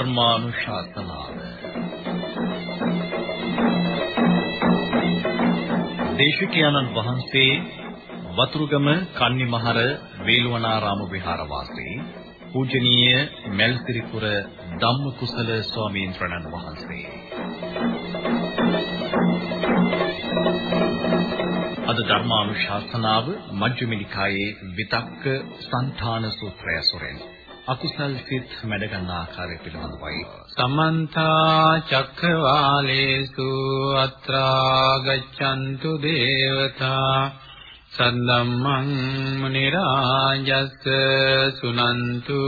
ධර්මානුශාසනාව. දේශිකානන් වහන්සේ වතුරුගම කන්නිමහර වේළුවනාරාම විහාරවාසී පූජනීය මෙල්සිරිපුර ධම්මකුසල ස්වාමීන් වහන්සේ. අද ධර්මානුශාසනාව මජ්ක්‍ධිම නිකායේ විතක්ක සංඨාන සූත්‍රය සොරෙන් අකුසල් සිත් මැඩ ගන්න ආකාරය පිළිබඳවයි. සමන්ත චක්කවාලේසු අත්‍රා ගච්ඡන්තු දේවතා සද්දම්මං මුනි රාජස් සුනන්තු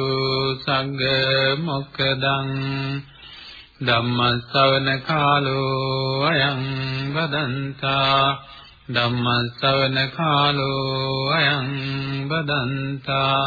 සංඝ මොක්කදං ධම්ම ශ්‍රවණ කාලෝ අයං වදන්තා ධම්ම ශ්‍රවණ කාලෝ අයං වදන්තා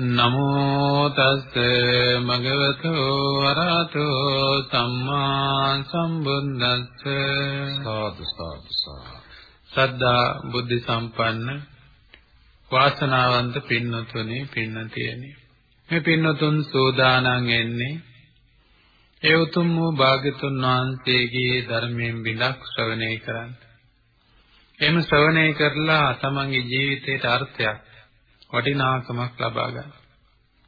නමෝ තස්ස භගවතු වරහතෝ සම්මා සම්බුද්දස්ස. සාදු සාදු සද්ධා බුද්ධ සම්පන්න වාසනාවන්ත පින්නතුනි පින්නතියනි. මේ පින්නතුන් සෝදානම් එන්නේ ඒ උතුම් වූ භාග්‍යතුන් වහන්සේගේ ධර්මයෙන් බිඳක් ශ්‍රවණය කරන්න. එහෙම ශ්‍රවණය කරලා තමන්ගේ ජීවිතයට අර්ථයක් වටිනාකමක් ලබා ගන්න.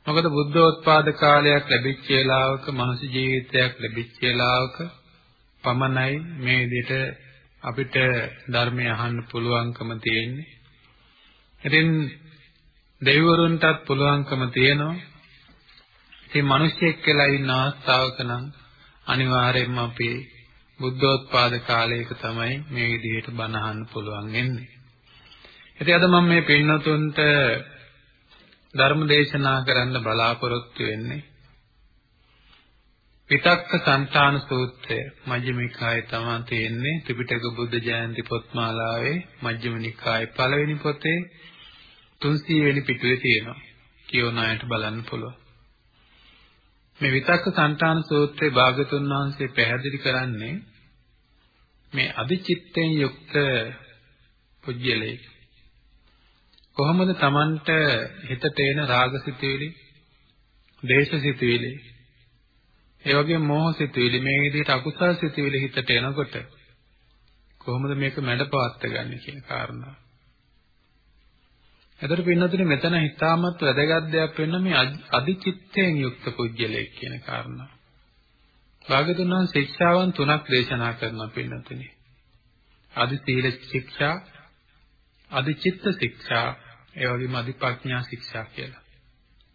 මොකද බුද්ධෝත්පාද කාලයක් ලැබිච්ච වෙලාවක මනුස්ස ජීවිතයක් ලැබිච්ච වෙලාවක පමණයි මේ විදිහට අපිට ධර්මය අහන්න පුළුවන්කම තියෙන්නේ. ඉතින් දෙවිවරුන්ටත් පුළුවන්කම තියෙනවා. ඉතින් මිනිස්සෙක් කියලා ඉන්න අවස්ථාවක නම් අනිවාර්යයෙන්ම අපි බුද්ධෝත්පාද කාලයක තමයි මේ විදිහට බණ අහන්න පුළුවන් වෙන්නේ. ඉතින් අද මම මේ පින්නතුන්ට ධර්ම දේශනා කරන්න බලාපොරොත්තු වෙන්නේ විතක්ක සංතාන සූත්‍රය. මජ්ක්‍ධිම නිකායේ තමයි තියෙන්නේ. ත්‍රිපිටක බුද්ධ ජයන්ති පොත්මාලාවේ මජ්ක්‍ධිම නිකායේ පළවෙනි පොතේ 300 වෙනි පිටුවේ තියෙනවා. කියවන අයට බලන්න පුළුවන්. මේ විතක්ක සංතාන සූත්‍රයේ භාගතුන් වහන්සේ පැහැදිලි කරන්නේ මේ අධිචිත්තෙන් යුක්ත පුජ්‍යලේ කොහොමද Tamanට හිතට එන රාගසිතුවිලි, දේශසිතුවිලි, ඒ වගේම මෝහසිතුවිලි මේ විදිහට අකුසල් සිතුවිලි හිතට එනකොට කොහොමද මේක මැඩපවත්ත ගන්න කියන කාරණා. එතකොට පින්නතුනේ මෙතන හිතාමත් වැදගත් දෙයක් වෙන්න මේ අධිචිත්තයෙන් යුක්ත පුජ්‍යලයක් කියන කාරණා. භාගතුන් වහන්සේ ශික්ෂාවන් තුනක් දේශනා කරනවා පින්නතුනේ. අධි සීල ශික්ෂා, අධි චිත්ත ශික්ෂා ඒ වගේම අධි ප්‍රඥා ශික්ෂා කියලා.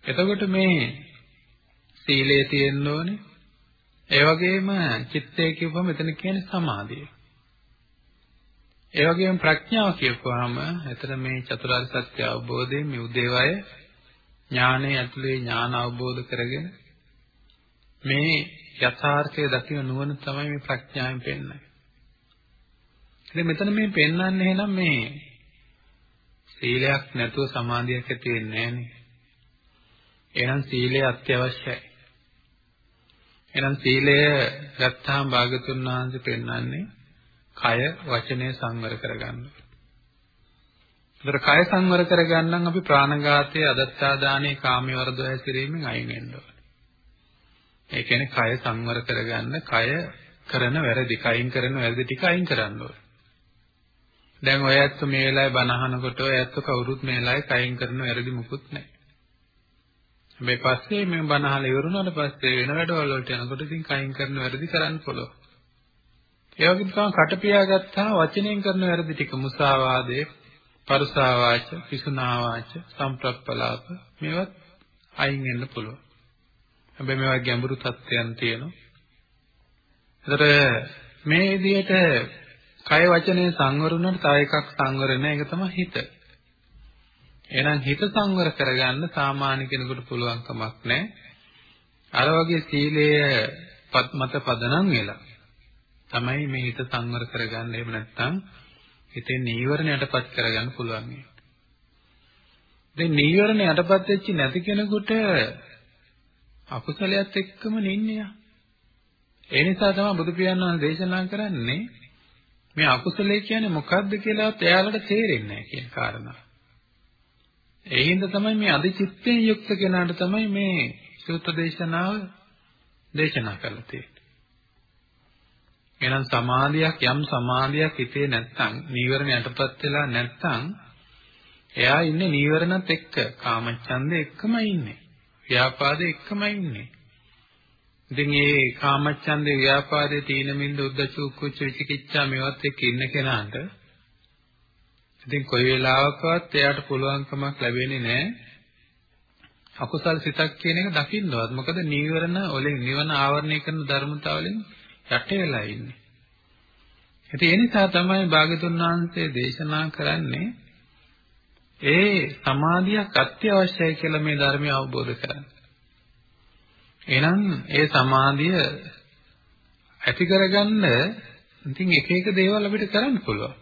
එතකොට මේ සීලය තියෙන්න ඕනේ. ඒ වගේම චිත්තය කියපුවම මෙතන කියන්නේ සමාධිය. ඒ වගේම ප්‍රඥාව කියපුවාම එතන මේ චතුරාර්ය සත්‍ය අවබෝධයෙන් මේ උදේවය ඥානයේ ඇතුලේ ඥාන අවබෝධ කරගෙන මේ යථාර්ථය දකින නුවණ තමයි මේ ප්‍රඥාවෙන් පෙන්වන්නේ. ඉතින් මෙතන මේ පෙන්වන්නේ එහෙනම් මේ සීලයක් නැතුව සමාධියක් ඇති වෙන්නේ නැහනේ. එහෙනම් සීලය අත්‍යවශ්‍යයි. එහෙනම් සීලය ගත්තාම භාගතුන් වහන්සේ පෙන්වන්නේ කය වචනය සංවර කරගන්න. ඒතර කය සංවර කරගන්නම් අපි ප්‍රාණඝාතයේ අදත්තාදානයේ කාමයේ වර්ධව හැසිරීමෙන් අයින් වෙන්න ඕනේ. ඒ කියන්නේ කය සංවර කරගන්න කය කරන වැරදි කයින් කරන වැරදි ටික අයින් කරන්න ඕනේ. දැන් ඔය ඇත්ත මේ වෙලාවේ බණ අහනකොට ඔය ඇත්ත කවුරුත් මේ වෙලාවේ කයින් කරන වැරදි මුකුත් නැහැ. මේ පස්සේ මේ බණ අහලා ඉවරුණාට පස්සේ වෙන වැඩවල වලට යනකොට ඉතින් කයින් කරන වැරදි කරන්න පුළුවන්. ඒ වගේම තමයි කට පියාගත්තා වචනයෙන් කරන වැරදි ටික මුසාවාදේ, පරුසාවාච, පිසුනාවාච, සම්ප්‍රප්පලාප මේවත් අයින් වෙන්න පුළුවන්. හැබැයි මේවා ගැඹුරු තත්ත්වයන් තියෙනවා. ඒතර මේ විදිහට කය වචනේ සංවර වුණාට තව එකක් සංවර නැහැ ඒක තමයි හිත. එහෙනම් හිත සංවර කරගන්න සාමාන්‍ය කෙනෙකුට පුළුවන් කමක් නැහැ. අර වගේ සීලය මත පදනම් වෙලා තමයි මේ හිත සංවර කරගන්න එහෙම නැත්නම් හිතේ නීවරණ යටපත් කරගන්න පුළුවන්. දැන් නීවරණ යටපත් වෙච්ච නැති කෙනෙකුට අකුසලයක් එක්කම නින්නේ. ඒ නිසා තමයි බුදු පියාණන් දේශනා කරන්නේ මේ අකුසලයේ කියන්නේ මොකක්ද කියලාත් එයාලට තේරෙන්නේ නැහැ කියන කාරණා. ඒ හින්දා තමයි මේ අධිචිත්තයෙන් යුක්ත කෙනාට තමයි මේ සූත්‍ර දේශනාව දේශනා කරලා තියෙන්නේ. එහෙනම් සමාධියක් යම් සමාධියක් හිතේ නැත්නම් නීවරණ යටපත් වෙලා නැත්නම් එයා ඉන්නේ නීවරණත් එක්ක කාමච්ඡන්දේ එක්කමයි ඉන්නේ. ව්‍යාපාදේ එක්කමයි ඉන්නේ. ඉතින් මේ කාමච්ඡන්දේ ව්‍යාපාදේ තීන මින්ද උද්දච්ච කුච්ච විචිකිච්ඡා මේවත් එක්ක ඉන්න කෙනාට ඉතින් කොයි වෙලාවකවත් එයාට පුළුවන්කමක් ලැබෙන්නේ නැහැ අකුසල් සිතක් කියන එක දකින්නවත් මොකද නීවරණ වලින් නිවන ආවරණය කරන ධර්මතාවලින් යට වෙලා ඉන්නේ. ඉතින් ඒ නිසා තමයි භාගතුන් වහන්සේ දේශනා කරන්නේ ඒ සමාධියක් අත්‍යවශ්‍යයි කියලා මේ ධර්මය අවබෝධ කරගන්න. එහෙනම් ඒ සමාධිය ඇති කරගන්න ඉතින් එක එක දේවල් අපිට කරන්න පුළුවන්.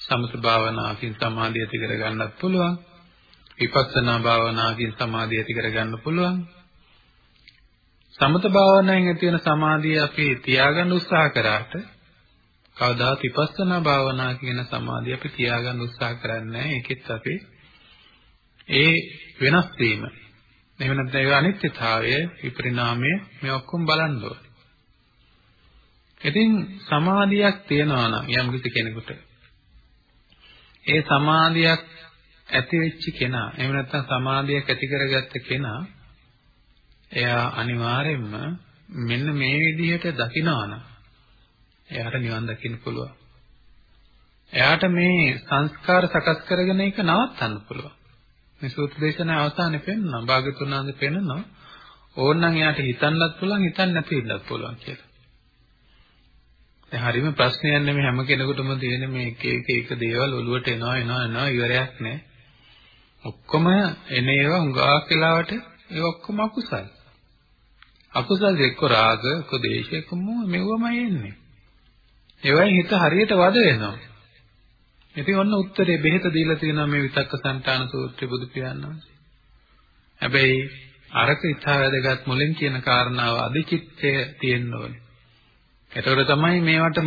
සමත භාවනාවකින් සමාධිය ඇති කරගන්නත් පුළුවන්. විපස්සනා භාවනාවකින් සමාධිය ඇති කරගන්න පුළුවන්. සමත භාවනාවෙන් ඇති වෙන සමාධිය අපි තියාගන්න උත්සාහ කරාට කවදාත් විපස්සනා භාවනා කියන සමාධිය අපි තියාගන්න උත්සාහ කරන්නේ නැහැ. ඒකෙත් අපි ඒ වෙනස් වීම එහෙම නැත්නම් ඒ අනිත්‍යතාවය විපරිණාමය මේ ඔක්කොම බලන්න ඕනේ. ඉතින් සමාධියක් තියනවා නම් යම් කිසි කෙනෙකුට ඒ සමාධියක් ඇති වෙච්ච කෙනා එහෙම නැත්නම් සමාධියක් ඇති කරගත්ත කෙනා එයා අනිවාර්යයෙන්ම මෙන්න මේ විදිහට දකිනවනම් එයාට නිවන් දකින්න පුළුවන්. එයාට මේ සංස්කාර සකස් කරගෙන ඒක නවත්තන්න පුළුවන්. මේ සූත්‍ර දේශනාවේ අවසානයේ පෙන්නනවා භාග්‍යතුන් වහන්සේ පෙන්නනවා ඕනනම් එයාට හිතන්නත් පුළුවන් හිතන්න නැති ඉන්නත් පුළුවන් කියලා. දැන් හරියම ප්‍රශ්නයක් නෙමෙයි හැම කෙනෙකුටම තියෙන මේ එක එක එක දේවල් ඔළුවට එනවා එනවා එනවා ඉවරයක් නැහැ. ඔක්කොම එන ඒවා හුඟක් වෙලාවට ඒ ඔක්කොම අකුසල්. අකුසල් එක්ක රාග, එක්ක දේශ, එක්ක මොහ මෙවමයි එන්නේ. ඒවයින් හිත හරියට වද වෙනවා. ඉතින් ඔන්න උත්තරේ බෙහෙත දීලා තියෙනවා මේ විතක්ක සංතාන සූත්‍රයේ බුදු පියාණන්. හැබැයි අරක ඉතා වැදගත් මුලින් කියන කාරණාව අධිචිත්තය තියෙන්න ඕනේ. එතකොට තමයි මේවට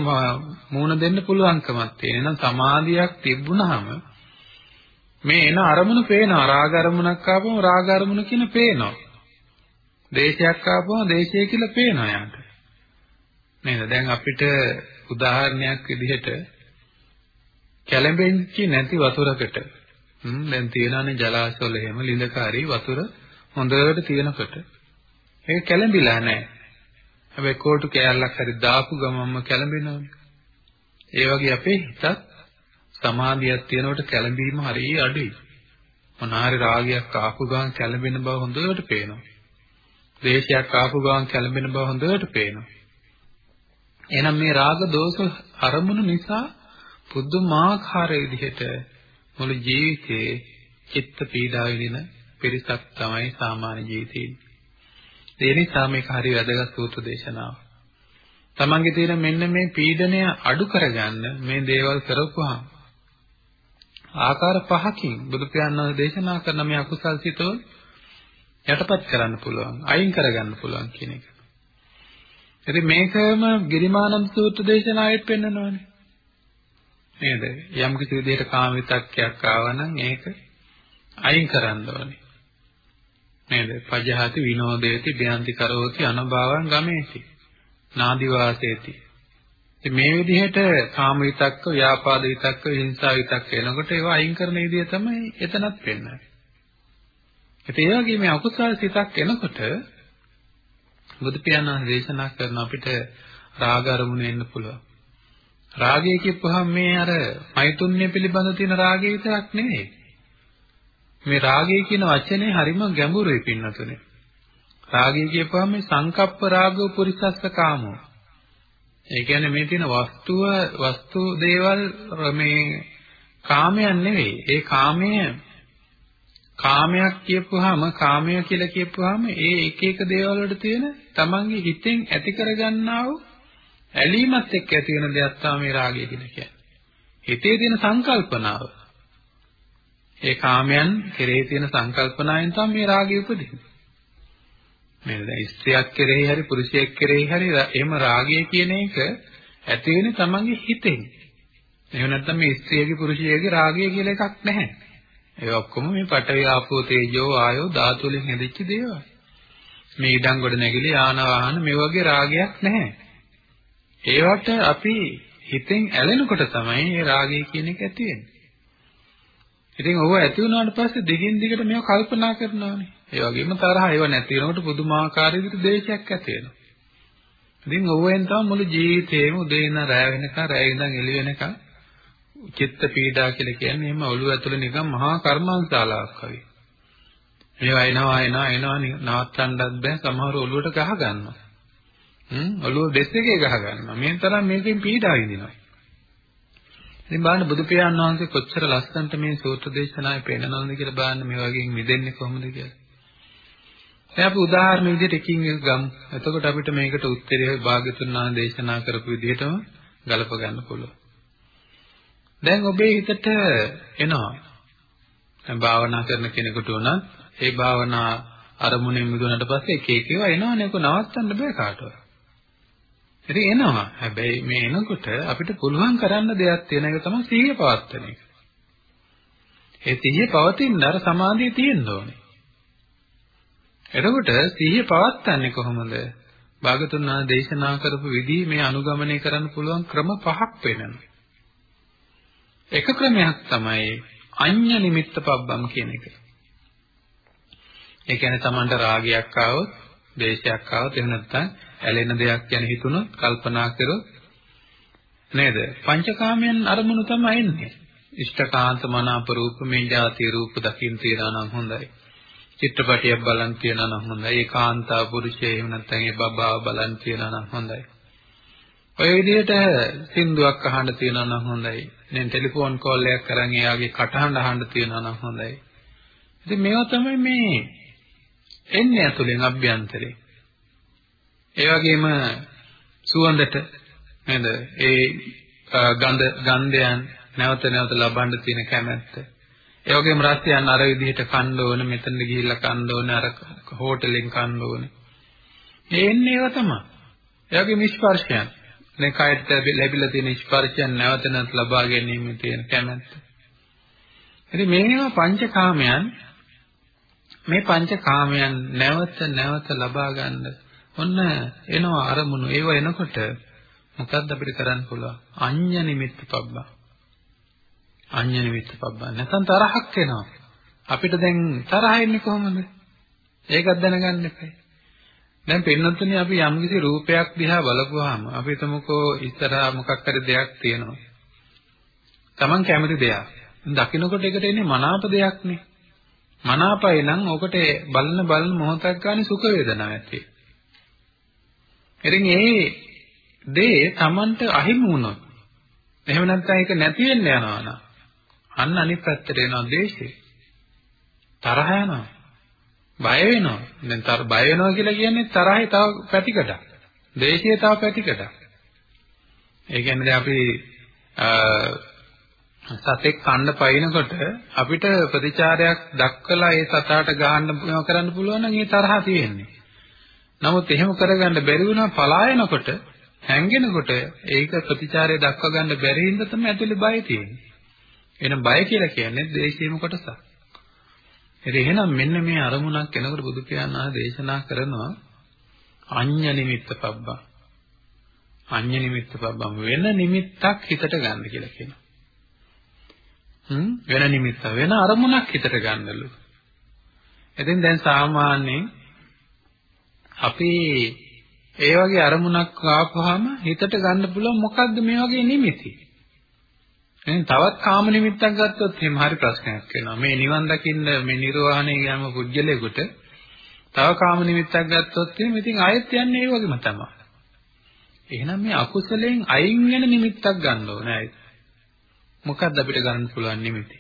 මූණ දෙන්න පුළුවන්කමක් තියෙන්නේ. එහෙනම් සමාධියක් තිබුණාම මේ එන අරමුණු පේනවා. රාග අරමුණක් ආවම රාග අරමුණ කියන පේනවා. දේශයක් ආවම දේශය කියලා පේනවා යාට. නේද? දැන් අපිට උදාහරණයක් විදිහට කැළඹෙන්නේ නැති වතුරකට හ්ම් දැන් තියෙනනේ ජලාශවල එහෙම ලිඳකාරී වතුර හොඳට තියෙනකොට ඒක කැළඹිලා නැහැ. හැබැයි කෝටු කෑල්ලක් හරි දාපු ගමන්ම කැළඹෙනවනේ. ඒ වගේ අපේ හිතත් සමාධියක් තියෙනකොට කැළඹීම හරිය අඩුයි. මොනාරි රාගයක් ආපු ගමන් කැළඹෙන බව හොඳට පේනවා. ද්වේෂයක් ආපු ගමන් කැළඹෙන බව හොඳට පේනවා. එහෙනම් මේ රාග දෝෂ අරමුණු නිසා පුදුමාකාර විදිහට මුළු ජීවිතේ චිත්ත පීඩා විඳින පිරිසක් තමයි සාමාන්‍ය ජීවිතේ. ඒ නිසා මේක හරි වැදගත් සූත්‍ර දේශනාවක්. තමන්ගේ තියෙන මෙන්න මේ පීඩනය අඩු කරගන්න මේ දේවල් කරපුවාම ආකාර පහකින් බුදු පියාණන් දේශනා කරන මේ අකුසල් සිතවල යටපත් කරන්න පුළුවන් අයින් කරගන්න පුළුවන් කියන එක. ඉතින් මේකම ගිරිමානන්ද සූත්‍ර දේශනාවෙත් පෙන්නනවානේ. නේද? යම් කිසි විදිහට කාම විතක්කයක් ආවනම් ඒක අයින් කරන්න ඕනේ. නේද? පජහති විනෝදේති බ්‍යන්ති කරෝති අනභවං ගමේති. නාදි වාසේති. ඉතින් මේ විදිහට කාම විතක්ක, ව්‍යාපාද විතක්ක, හිංසා විතක්ක එනකොට ඒවා අයින් කරන විදිය තමයි එතනත් පෙන්වන්නේ. ඉතින් ඒ වගේ මේ අකුසල සිතක් එනකොට බුදු පියාණන් දේශනා කරන අපිට රාග අරමුණ එන්න පුළුවන්. රාගය කියපුවහම මේ අර මෛතුන්‍ය පිළිබඳ තියෙන රාගය විතරක් නෙමෙයි. මේ රාගය කියන වචනේ හරිම ගැඹුරුයි පින්නතුනේ. රාගය කියපුවහම මේ සංකප්ප රාගෝ පුරිසස්ස කාමෝ. ඒ කියන්නේ මේ තියෙන වස්තුව වස්තු දේවල් මේ කාමයන් නෙවෙයි. ඒ කාමය කාමයක් කියපුවාම කාමය කියලා කියපුවාම ඒ එක එක දේවල් වලට තියෙන තමන්ගේ හිතෙන් ඇති කරගන්නා වූ ඇලීමත් එක්ක ඇති වෙන දෙයක් තමයි මේ රාගය කියලා කියන්නේ. හිතේ තියෙන සංකල්පනාව. ඒ කාමයන් කෙරෙහි තියෙන සංකල්පනාවෙන් තමයි මේ රාගය උපදින්නේ. මේ දැන් ස්ත්‍රියක් කෙරෙහි හරි පුරුෂයෙක් කෙරෙහි හරි එහෙම රාගය කියන එක ඇති වෙන්නේ තමන්ගේ හිතෙන්. එහෙම නැත්නම් මේ ස්ත්‍රියගේ පුරුෂයෙකුගේ රාගය කියලා එකක් නැහැ. ඒ ඔක්කොම මේ පඨවි ආපෝ තේජෝ ආයෝ ධාතු වලින් හැදිච්ච දේවල්. මේ ඉඩම් ගොඩ නැගිලි යාන වාහන මේ වගේ රාගයක් නැහැ. ඒවට අපි හිතෙන් ඇලෙනකොට තමයි මේ රාගය කියන එක ඇති වෙන්නේ. ඉතින් ඔව ඇති වුණාට පස්සේ දිගින් දිගට මේව කල්පනා කරනවානේ. ඒ වගේම තරහ ඒව නැති වෙනකොට පුදුමාකාර විදිහට දේශයක් ඇති වෙනවා. ඉතින් ඔවෙන් තමයි මුළු ජීවිතේම උදේ ඉඳන් රැ වෙනකන් රැ ඉඳන් එළි වෙනකන් චිත්ත පීඩා කියලා කියන්නේ එහෙම ඔළුව ඇතුලේ නිකන් මහා කර්මාන්තාලාවක් වගේ. මේවා එනවා එනවා එනවා නවත්තන්නත් බෑ සමහර ඔළුවට ගහ ගන්නවා. හ්ම් ඔළුව දෙස් එකේ ගහ ගන්නවා. මේ තරම් මේකෙන් පීඩා විඳිනවා. ඉතින් බලන්න බුදු පියාණන් වහන්සේ කොච්චර ලස්සනට මේ සූත්‍ර දේශනාවේ පෙන්නනවද කියලා බලන්න මේ වගේ මිදෙන්නේ කොහොමද කියලා. දැන් අපි උදාහරණ විදිහට එකින් එක ගමු. එතකොට අපිට මේකට උත්තරය භාග්‍යතුන් වහන්සේ දේශනා කරපු විදිහටම ගලප ගන්න පුළුවන්. දැන් ඔබේ හිතට එනවා. දැන් භාවනා කරන කෙනෙකුට උනත් ඒ භාවනා අරමුණෙන් මිදුණාට පස්සේ එක එක ඒවා එනවනේ ඒක නවත්තන්න බෑ කාටවත්. ඉතින් එනවා. හැබැයි මේ එනකොට අපිට පුළුවන් කරන්න දෙයක් තියෙන එක තමයි සිහිය පවත්වන එක. ඒ සිහිය පවතින අර සමාධිය තියෙන්න ඕනේ. එතකොට සිහිය පවත්න්නේ කොහොමද? භාගතුන් වහන්සේ දේශනා කරපු විදිහ මේ අනුගමනය කරන්න පුළුවන් ක්‍රම පහක් වෙනවා. එක ක්‍රමයක් තමයි අඤ්ඤ නිමිත්ත පබ්බම් කියන එක. ඒ කියන්නේ Tamanට රාගයක් ආවොත්, දේශයක් ආවොත් එහෙම නැත්නම් ඇලෙන දෙයක් ගැන හිතුනොත්, කල්පනා කරොත් නේද? පංචකාමයන් අරමුණු තමයි එන්නේ. ඉෂ්ඨකාන්ත මනාප රූප මේ જાති රූප දකින්න තියනවා නම් හොඳයි. චිත්‍රපටියක් බලන් තියනවා නම් හොඳයි. ඒකාන්තා පුරුෂය එහෙම නැත්නම් ඒ බබාව බලන් තියනවා නම් හොඳයි. ඔය විදිහට සින්දුවක් අහන්න තියනවා නම් හොඳයි. දැන් ටෙලිෆෝන් කෝල් එකක් කරන් එයාගේ කටහඬ අහන්න තියනවා නම් හොඳයි. ඉතින් මේවා තමයි මේ එන්නේ ඇතුලෙන් අභ්‍යන්තරේ. ඒ වගේම සුවඳට නේද? ඒ ගඳ ගන්ධයන් නැවත නැවත ලබන්න තියෙන කැමැත්ත. ඒ වගේම රසයන් අර විදිහට කන්න ඕන, මෙතන ගිහිල්ලා කන්න ඕන, අර හෝටලෙන් කන්න ඕන. මේ එන්නේ ඒවා තමයි. ඒ වගේම ස්පර්ශයන්. මේ කයට ලැබිලා තියෙන ස්පර්ශයන් නැවත නැවත ලබා ගැනීම තියෙන කැමැත්ත. ඉතින් මේවා පංචකාමයන් මේ පංචකාමයන් නැවත නැවත ලබා ගන්න ඔන්න එනවා අරමුණු ඒව එනකොට මොකද්ද අපිට කරන්න පුළුවන් අඤ්ඤ නිමිත්ත පබ්බා අඤ්ඤ නිමිත්ත පබ්බා නැත්නම් තරහක් එනවා අපිට දැන් තරහ එන්නේ කොහොමද ඒකත් දැනගන්න එපා දැන් පින්නතුනේ අපි යම්කිසි රූපයක් දිහා බලපුවාම අපි හිතමුකෝ ඉස්සරහා මොකක් හරි දෙයක් තියෙනවා. Taman කැමති දෙයක්. දකින්නකොට ඒකට එන්නේ මනාප දෙයක් නේ. මනාපයි නම් ඔකට බලන බලන මොහොතක් ගන්න සුඛ වේදනාවක් ඇති. ඉතින් ඒ දේ Tamanට අහිමි වුණොත් එහෙම නැත්නම් ඒක නැති වෙන්න යනවා නම් අන්න අනිත් පැත්තට එනවා ද්වේෂය. තරහ යනවා. බය වෙනවා. දැන් තර බය වෙනවා කියලා කියන්නේ තරහේ තව පැතිකඩක්. දේශයේ තව පැතිකඩක්. ඒ කියන්නේ දැන් අපි සතෙක් කන්න පයින්නකොට අපිට ප්‍රතිචාරයක් දක්වලා ඒ සතාට ගහන්න මොනව කරන්න පුළුවන් නම් ඒ තරහ තියෙන්නේ. නමුත් එහෙම කරගන්න බැරි වුණා පලායනකොට හැංගෙනකොට ඒක ප්‍රතිචාරය දක්වා ගන්න බැරි හින්දා තමයි ඇතුලේ බය තියෙන්නේ. එහෙනම් බය කියලා කියන්නේ දේශීයම කොටසක්. ඉතින් එහෙනම් මෙන්න මේ අරමුණක් එනකොට බුදු පියාණන් දේශනා කරනවා අඤ්ඤ නිමිත්ත පබ්බා. අඤ්ඤ නිමිත්ත පබ්බම් වෙන නිමිත්තක් හිතට ගන්න කියලා කියනවා. හ්ම් වෙන නිමිත්ත වෙන අරමුණක් හිතට ගන්නලු. ඉතින් දැන් සාමාන්‍යයෙන් අපි ඒ වගේ අරමුණක් ආපුවාම හිතට ගන්න පුළුවන් මොකද්ද මේ වගේ නිමිති? එහෙනම් තවත් කාම නිමිත්තක් ගත්තොත් එහෙම හරි ප්‍රශ්නයක් වෙනවා. මේ නිවන් දකින්න මේ නිර්වාණය යෑම පුජ්‍යලයකට තව කාම නිමිත්තක් ගත්තොත් එහෙම ඉතින් ආයෙත් යන්නේ ඒ වගේම තමයි. එහෙනම් මේ අකුසලයෙන් අයින් වෙන නිමිත්තක් ගන්න ඕනේ ආයෙත්. මොකක්ද අපිට ගන්න පුළුවන් නිමිති?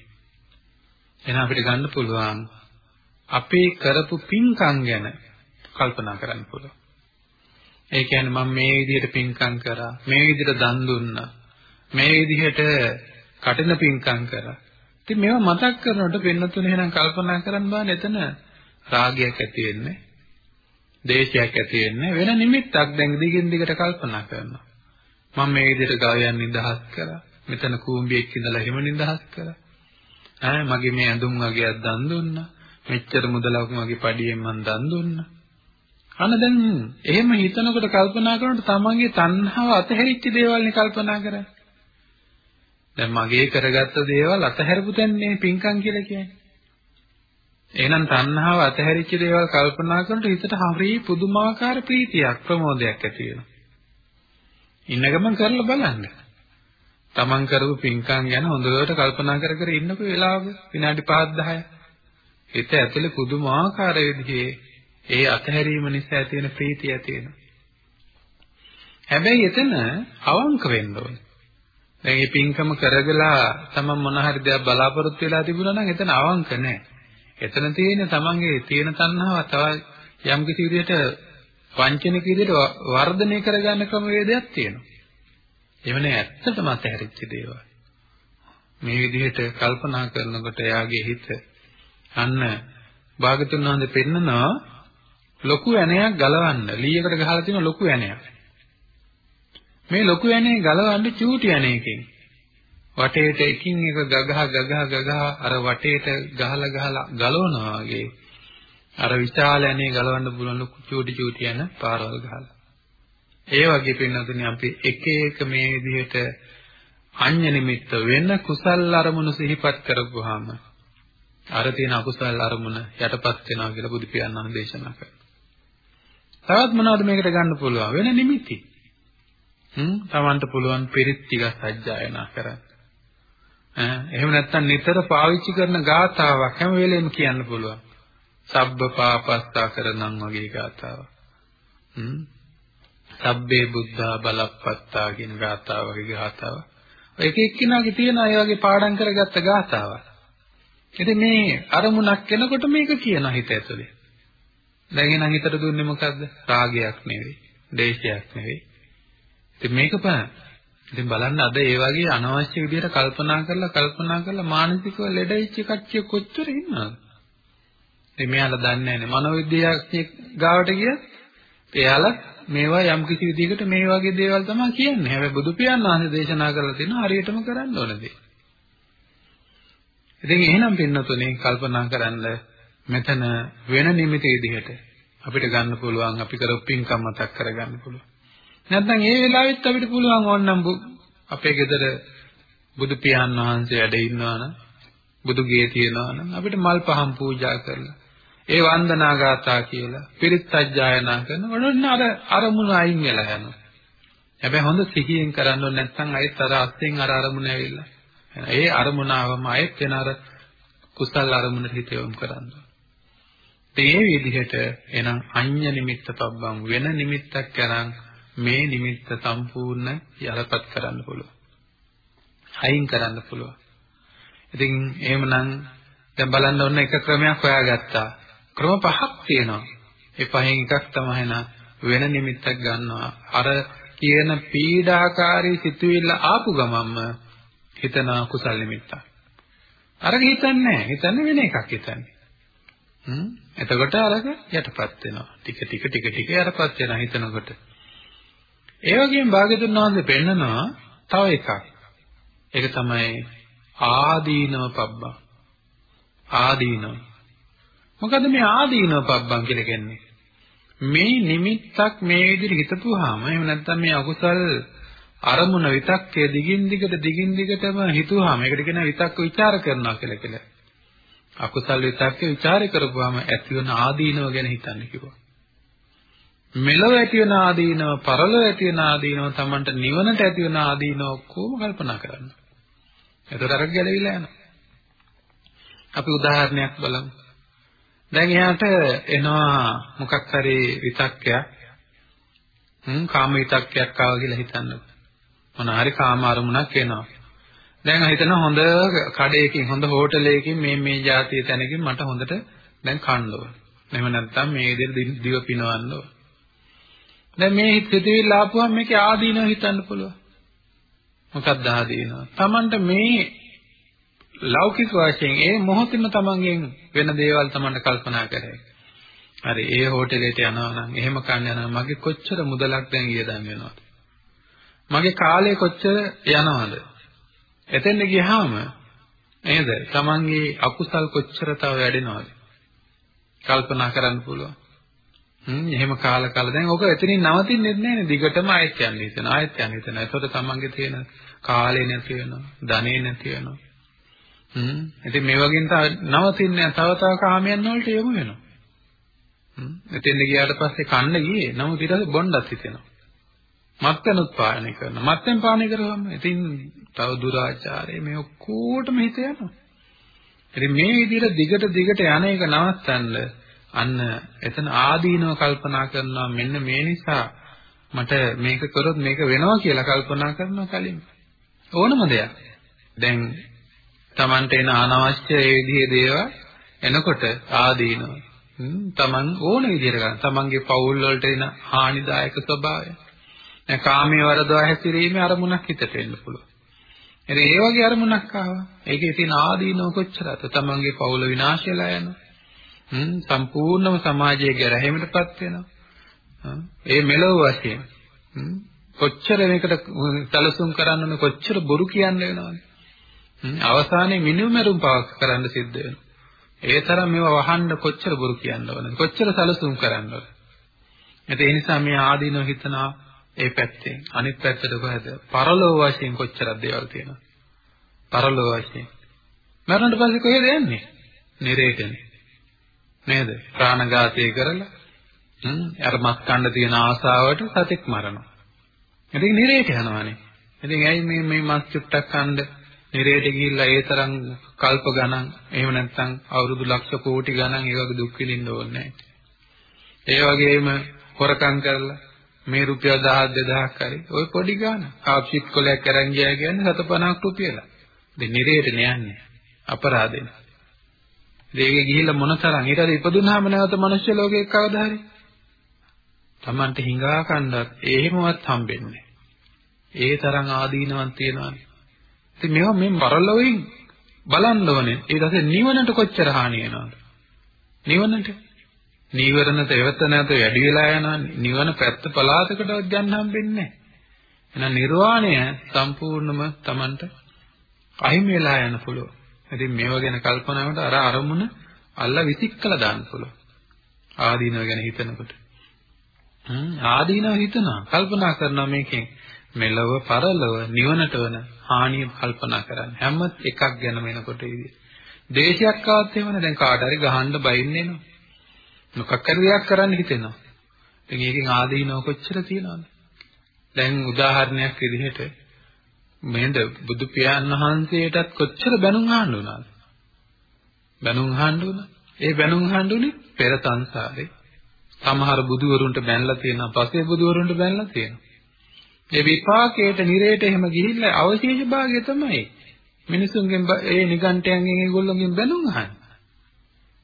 එහෙනම් අපිට ගන්න පුළුවන් අපේ කරපු පින්කම් ගැන කල්පනා කරන්න පුළුවන්. ඒ කියන්නේ මම මේ විදිහට පින්කම් කරා, මේ විදිහට දන් දුන්නා, මේ විදිහට කටින පිංකම් කරා. ඉතින් මේවා මතක් කරනකොට වෙනතුනේ එහෙනම් කල්පනා කරන්න බෑ එතන රාගයක් ඇති වෙන්නේ. දේශයක් ඇති වෙන්නේ වෙන නිමිත්තක් දැන් දිගින් දිගට කල්පනා කරනවා. මම මේ විදිහට ගායන් නිදහස් කරා. මෙතන කූඹියෙක් ඉඳලා එහෙම නිදහස් කරා. ඈ මගේ මේ ඇඳුම් වගේක් දන් දුන්නා. මෙච්චර මුදලක් මගේ පඩියෙන් මං දන් දුන්නා. අන්න දැන් එහෙම හිතනකොට කල්පනා කරනකොට තමන්ගේ තණ්හාව අතහැරිච්ච දේවල් නේ කල්පනා කරන්නේ. දැන් මගේ කරගත්ත දේවල් අතහැරපු තැන්නේ පිංකම් කියලා කියන්නේ. එහෙනම් තණ්හාව අතහැරිච්ච දේවල් කල්පනා කරනකොට හිතට හරි පුදුමාකාර ප්‍රීතියක් ප්‍රමෝදයක් ඇති වෙනවා. ඉන්න ගමන් කරලා බලන්න. තමන් කරපු පින්කම් ගැන හොඳට කල්පනා කර කර ඉන්නකෝ වෙලාවක විනාඩි 5 10ක්. හිත ඇතුලේ පුදුමාකාර විදිහේ ඒ අතහැරීම නිසා ඇති වෙන ප්‍රීතිය ඇති වෙනවා. හැබැයි එතන අවංක වෙන්න ඕනේ. දැන් මේ පින්කම කරගලා තමන් මොන හරි දෙයක් බලාපොරොත්තු වෙලා තිබුණා නම් එතන අවංක නැහැ. එතන තියෙන්නේ තමන්ගේ තියෙන තණ්හාව තව යම් කිසි විදිහට වංචනික විදිහට වර්ධනය කරගන්න ක්‍රමවේදයක් තියෙනවා. එවනේ ඇත්තටම අතහැරිච්ච දේවල්. මේ විදිහට කල්පනා කරනකොට එයාගේ හිත අන්න භාගතුන් වහන්සේ පෙන්නනවා ලොකු ඇණයක් ගලවන්න ලීයකට ගහලා තියෙන ලොකු ඇණයක්. මේ ලොකු ඇණේ ගලවන්න චූටි ඇණයකින් වටේට එකින් එක ගගහ ගගහ ගගහ අර වටේට ගහලා ගහලා ගලවනවා වගේ අර විශාල ඇණේ ගලවන්න පුළුවන් ලොකු චූටි චූටි ඇණ පාරවල් ගහලා. ඒ වගේ පින්නතුනේ අපි එක එක මේ විදිහට අඤ්ඤ නිමිත්ත වෙන කුසල් අරමුණු සිහිපත් කරගුවාම අර තියෙන අකුසල් අරමුණ යටපත් වෙනවා කියලා බුදු පියාණන් දේශනා කරනවා. තවත් මොනවද මේකට ගන්න පුළුවන් වෙන නිමිති. හ්ම් Tamanට පුළුවන් පිරිත් ටික සජ්ජායනා කරන්න. ඈ එහෙම නැත්නම් නිතර පාවිච්චි කරන ගාථාවක් හැම වෙලෙම කියන්න පුළුවන්. සබ්බ පාපස්සා කරනන් වගේ ගාථාවක්. හ්ම් සබ්බේ බුද්ධා බලප්පත්තා කියන ගාථාව වගේ ගාථාවක්. එක එක්කිනාගේ තියෙන අය වගේ පාඩම් කරගත්ත ගාථාවක්. ඉතින් මේ අරමුණක් එනකොට මේක කියන හිත ඇතුලේ. දැන් එනං හිතට දුන්නේ මොකද්ද? රාගයක් නෙවෙයි, දේශයක් නෙවෙයි. ඉතින් මේක බලන්න. ඉතින් බලන්න අද ඒ වගේ අනවශ්‍ය විදිහට කල්පනා කරලා කල්පනා කරලා මානසිකව ලෙඩයිච්ච කච්චිය කොච්චර ඉන්නවද? ඉතින් මෙයාලා දන්නේ නැහැ නේ. මනෝවිද්‍යාඥයෙක් ගාවට ගියත් එයාලා මේවා යම් කිසි විදිහකට මේ වගේ දේවල් තමයි කියන්නේ. හැබැයි බුදු පියාණන් වහන්සේ දේශනා කරලා තියෙනවා හරියටම කරන්න ඕන දේ. ඉතින් එහෙනම් පින්නතුනේ කල්පනා කරන්න මෙතන වෙන නිමිති විදිහට අපිට ගන්න පුළුවන් අපි කරපු පින්කම් මතක් කරගන්න පුළුවන්. නැත්නම් ඒ වෙලාවෙත් අපිට පුළුවන් ඕනනම් අපේ ගෙදර බුදු පියාණන් වහන්සේ වැඩ ඉන්නවනම් බුදු ගේ තියනවනම් අපිට මල් පහන් පූජා කරලා ඒ වන්දනා ගාථා කියලා පිරිත් සජ්ජායනා කරන ඔන්න අර අරමුණ අයින් වෙලා යනවා. හැබැයි හොඳ සිහියෙන් කරන්න ඕනේ නැත්නම් අයත් අර අස්යෙන් අර අරමුණ ඇවිල්ලා. ඒ අරමුණවම අයත් වෙන අර කුසල් අරමුණට හිත යොමු කරන්න. ඒ විදිහට එනම් අඤ්ඤ නිමිත්ත පබ්බම් වෙන නිමිත්තක් කරන් මේ නිමිත්ත සම්පූර්ණ යලපත් කරන්න පුළුවන්. අයින් කරන්න පුළුවන්. ඉතින් එහෙමනම් දැන් බලන්න ඔන්න එක ක්‍රමයක් හොයාගත්තා. ක්‍රම පහක් තියෙනවා. ඒ පහෙන් එකක් තමයි නා වෙන නිමිත්තක් ගන්නවා. අර කියන පීඩාකාරී සිතුවිල්ල ආපු ගමන්ම හිතන කුසල් නිමිත්තක්. අරක හිතන්නේ නැහැ. හිතන්නේ වෙන එකක් හිතන්නේ. හ්ම් එතකොට අරක යටපත් වෙනවා. ටික ටික ටික ටික යටපත් වෙනවා හිතනකොට. ඒ වගේම භාග්‍යතුන් වහන්සේ පෙන්නනවා තව එකක්. ඒක තමයි ආදීනව පබ්බා. ආදීනව. මොකද මේ ආදීනව පබ්බන් කියලා කියන්නේ? මේ නිමිත්තක් මේ විදිහට හිතපුවාම එහෙම නැත්නම් මේ අකුසල් අරමුණ විතක්කේ දිගින් දිගට දිගින් දිගටම හිතුවාම ඒකට කියන විතක්ක ਵਿਚාර කරනවා කියලා කියලා. අකුසල් විතක්කේ ਵਿਚාර කරපුවාම ඇතිවන ආදීනව ගැන හිතන්න කිව්වා. මෙලව ඇතිවන ආදීනව, පරලොව ඇතිවන ආදීනව, Tamanට නිවනට ඇතිවන ආදීනව කොහොම කල්පනා කරන්න. එතකොට අර ගැලවිලා යනවා. අපි උදාහරණයක් බලමු. දැන් එයාට එනවා මොකක් හරි විතක්කයක්. හ්ම් කාම විතක්කයක් ආවා කියලා හිතන්න. මොන හරි කාම අරමුණක් එනවා. දැන් හිතන හොඳ කඩේකින් හොඳ හෝටලයකින් මේ මේ જાතිය තැනකින් මට හොඳට දැන් කන්න ඕන. එහෙම නැත්නම් මේ විදිහට දිව පිනවන්න ඕන. දැන් මේ හිතවිල්ල ආපුවම මේකේ ආදීනව හිතන්න පුළුවන්. මොකක්ද ආදීනව? Tamanට මේ ලෞකික වශයෙන් ඒ මොහොතේම තමන්ගෙන් වෙන දේවල් තමන්ට කල්පනා කරේ. හරි ඒ හෝටලෙට යනවා නම් එහෙම කන්න යනවා මගේ කොච්චර මුදලක් දැන් ඊයදන් වෙනවද? මගේ කාලය කොච්චර යනවද? එතෙන්ද ගියාම නේද? තමන්ගේ අකුසල් කොච්චර තව වැඩෙනවද? කල්පනා කරන්න පුළුවන්. හ්ම් එහෙම කාල කාල දැන් ඔක එතනින් නවතින්නේ නැහැ නේ දිගටම ආයෙත් යන්න හිතන ආයෙත් යන්න හිතන. ඒකට තමන්ගේ තියෙන කාලේ නැති වෙනවා, ධනෙ නැති වෙනවා. හ්ම් ඉතින් මේ වගේ නවතින්නේ තව තව කාමයන් වලට යොමු වෙනවා. හ්ම් එතෙන්ද ගියාට පස්සේ කන්න ගියේ නමුත් ඊට පස්සේ බොණ්ඩත් හිතෙනවා. මත්පැනුත් පානය කරනවා. මත්පැන් පානය කරාම ඉතින් තව දුරාචාරය මේ ඔක්කොටම හිත යනවා. ඉතින් මේ විදිහට දිගට දිගට යන එක නවත්තන්න අන්න එතන ආදීනව කල්පනා කරනවා මෙන්න මේ නිසා මට මේක කරොත් මේක වෙනවා කියලා කල්පනා කරනවා කලින් ඕනම දෙයක්. දැන් Tamante එන අනවශ්‍ය ඒ විදිහේ දේවල් එනකොට ආදීනව. තමන් ඕන විදිහට ගන්න. තමන්ගේ පවුල් වලට එන හානිදායක ස්වභාවය. දැන් කාමයේ වරදවා හැසිරීමේ අරමුණක් හිතට එන්න පුළුවන්. ඉතින් ඒ වගේ අරමුණක් ආවා. ඒකේ තියෙන ආදීනව කොච්චරද? තමන්ගේ පවුල විනාශයලා යනවා. හ්ම් සම්පූර්ණම සමාජයේ ගැරහීමටපත් වෙනවා. ඒ මෙලොව වශයෙන් හ්ම් කොච්චර මේකට සැලසුම් කරන්න ඕන කොච්චර බොරු කියන්න වෙනවද? හ්ම් අවසානයේ මිනිමරුම් පවක් කරන්න සිද්ධ වෙනවා. ඒ තරම් මේවා වහන්න කොච්චර බොරු කියන්න ඕනද? කොච්චර සැලසුම් කරන්න ඕනද? ඒ නිසා මේ ආදීනව හිතනවා ඒ පැත්තෙන් අනිත් පැත්තට කොහෙද? පරලෝක වශයෙන් කොච්චරක් දේවල් තියෙනවද? පරලෝක වශයෙන්. මරණයට පස්සේ කොහෙද යන්නේ? නිරේතනේ. නේද? ප්‍රාණඝාතය කරලා හ්ම් අර මස් කන්න තියෙන ආසාවට සතෙක් මරනවා. ඉතින් නිරේට යනවානේ. ඉතින් ඇයි මේ මේ මස් චුට්ටක් කන්න නිරේට ගිහිල්ලා ඒ තරම් කල්ප ගණන් එහෙම නැත්නම් අවුරුදු ලක්ෂ කෝටි ගණන් ඒ වගේ දුක් විඳින්න ඕනේ ඒ වගේම හොරකම් කරලා මේ රුපියල් 1000 2000ක් හරි ওই පොඩි ගාන කාප්ෂිට් කොලයක් අරන් ගියා කියන්නේ 750ක් රුපියල. ඉතින් නිරේට නෑන්නේ අපරාධෙන. දෙවිය ගිහිල්ලා මොන තරම් ඊට පස්සේ ඉපදුනහම නැවත මනුෂ්‍ය ලෝකෙක කවදා හරි Tamante හිඟා කණ්ඩත් එහෙමවත් හම්බෙන්නේ ඒ තරම් ආදීනවක් තියනවානේ. ඉතින් මේවා මේ පරලොවින් බලන්න ඕනේ. ඊට පස්සේ නිවනට කොච්චර හානි වෙනවද? නිවනට නීවරණත එවත නැත වැඩි වෙලා යනවා. නිවන පැත්ත පලාතකටවත් ගන්න හම්බෙන්නේ නැහැ. එහෙනම් නිර්වාණය සම්පූර්ණම Tamanට අහිමි වෙලා යන පුළුවන්. ඉතින් මේව ගැන කල්පනා කරනකොට අර අරමුණ අල්ල විසික්කලා දාන්න පුළුවන්. ආදීනව ගැන හිතනකොට. හ්ම් ආදීනව හිතනවා කල්පනා කරනවා මේකෙන් මෙලව පරලව නිවනට වන හානිය කල්පනා කරන්න හැම එකක් ගැනම එනකොට ඉතින් දේශයක් ආවත් එහෙමනේ දැන් කාට හරි ගහන්න බයින්න එනවා මොකක් හරි දෙයක් කරන්න හිතෙනවා. ඉතින් ඒකෙන් ආදීනව කොච්චර තියනවද? දැන් උදාහරණයක් විදිහට මෙහෙන්ද බුදු පියාණන් වහන්සේටත් කොච්චර බැනුම් අහන්න උනාද? බැනුම් අහන්න උනා. ඒ බැනුම් අහන්න උනේ පෙර සංසාරේ. සමහර බුදුවරුන්ට බැනලා තියෙනවා පස්සේ බුදුවරුන්ට බැනලා තියෙනවා. ඒ විපාකයට නිරේට එහෙම ගිහිල්ලා අවශේෂ භාගය තමයි මිනිසුන්ගෙන් ඒ නිගණ්ඨයන්ගෙන් ඒගොල්ලෝගෙන් බැනුම් අහන්නේ.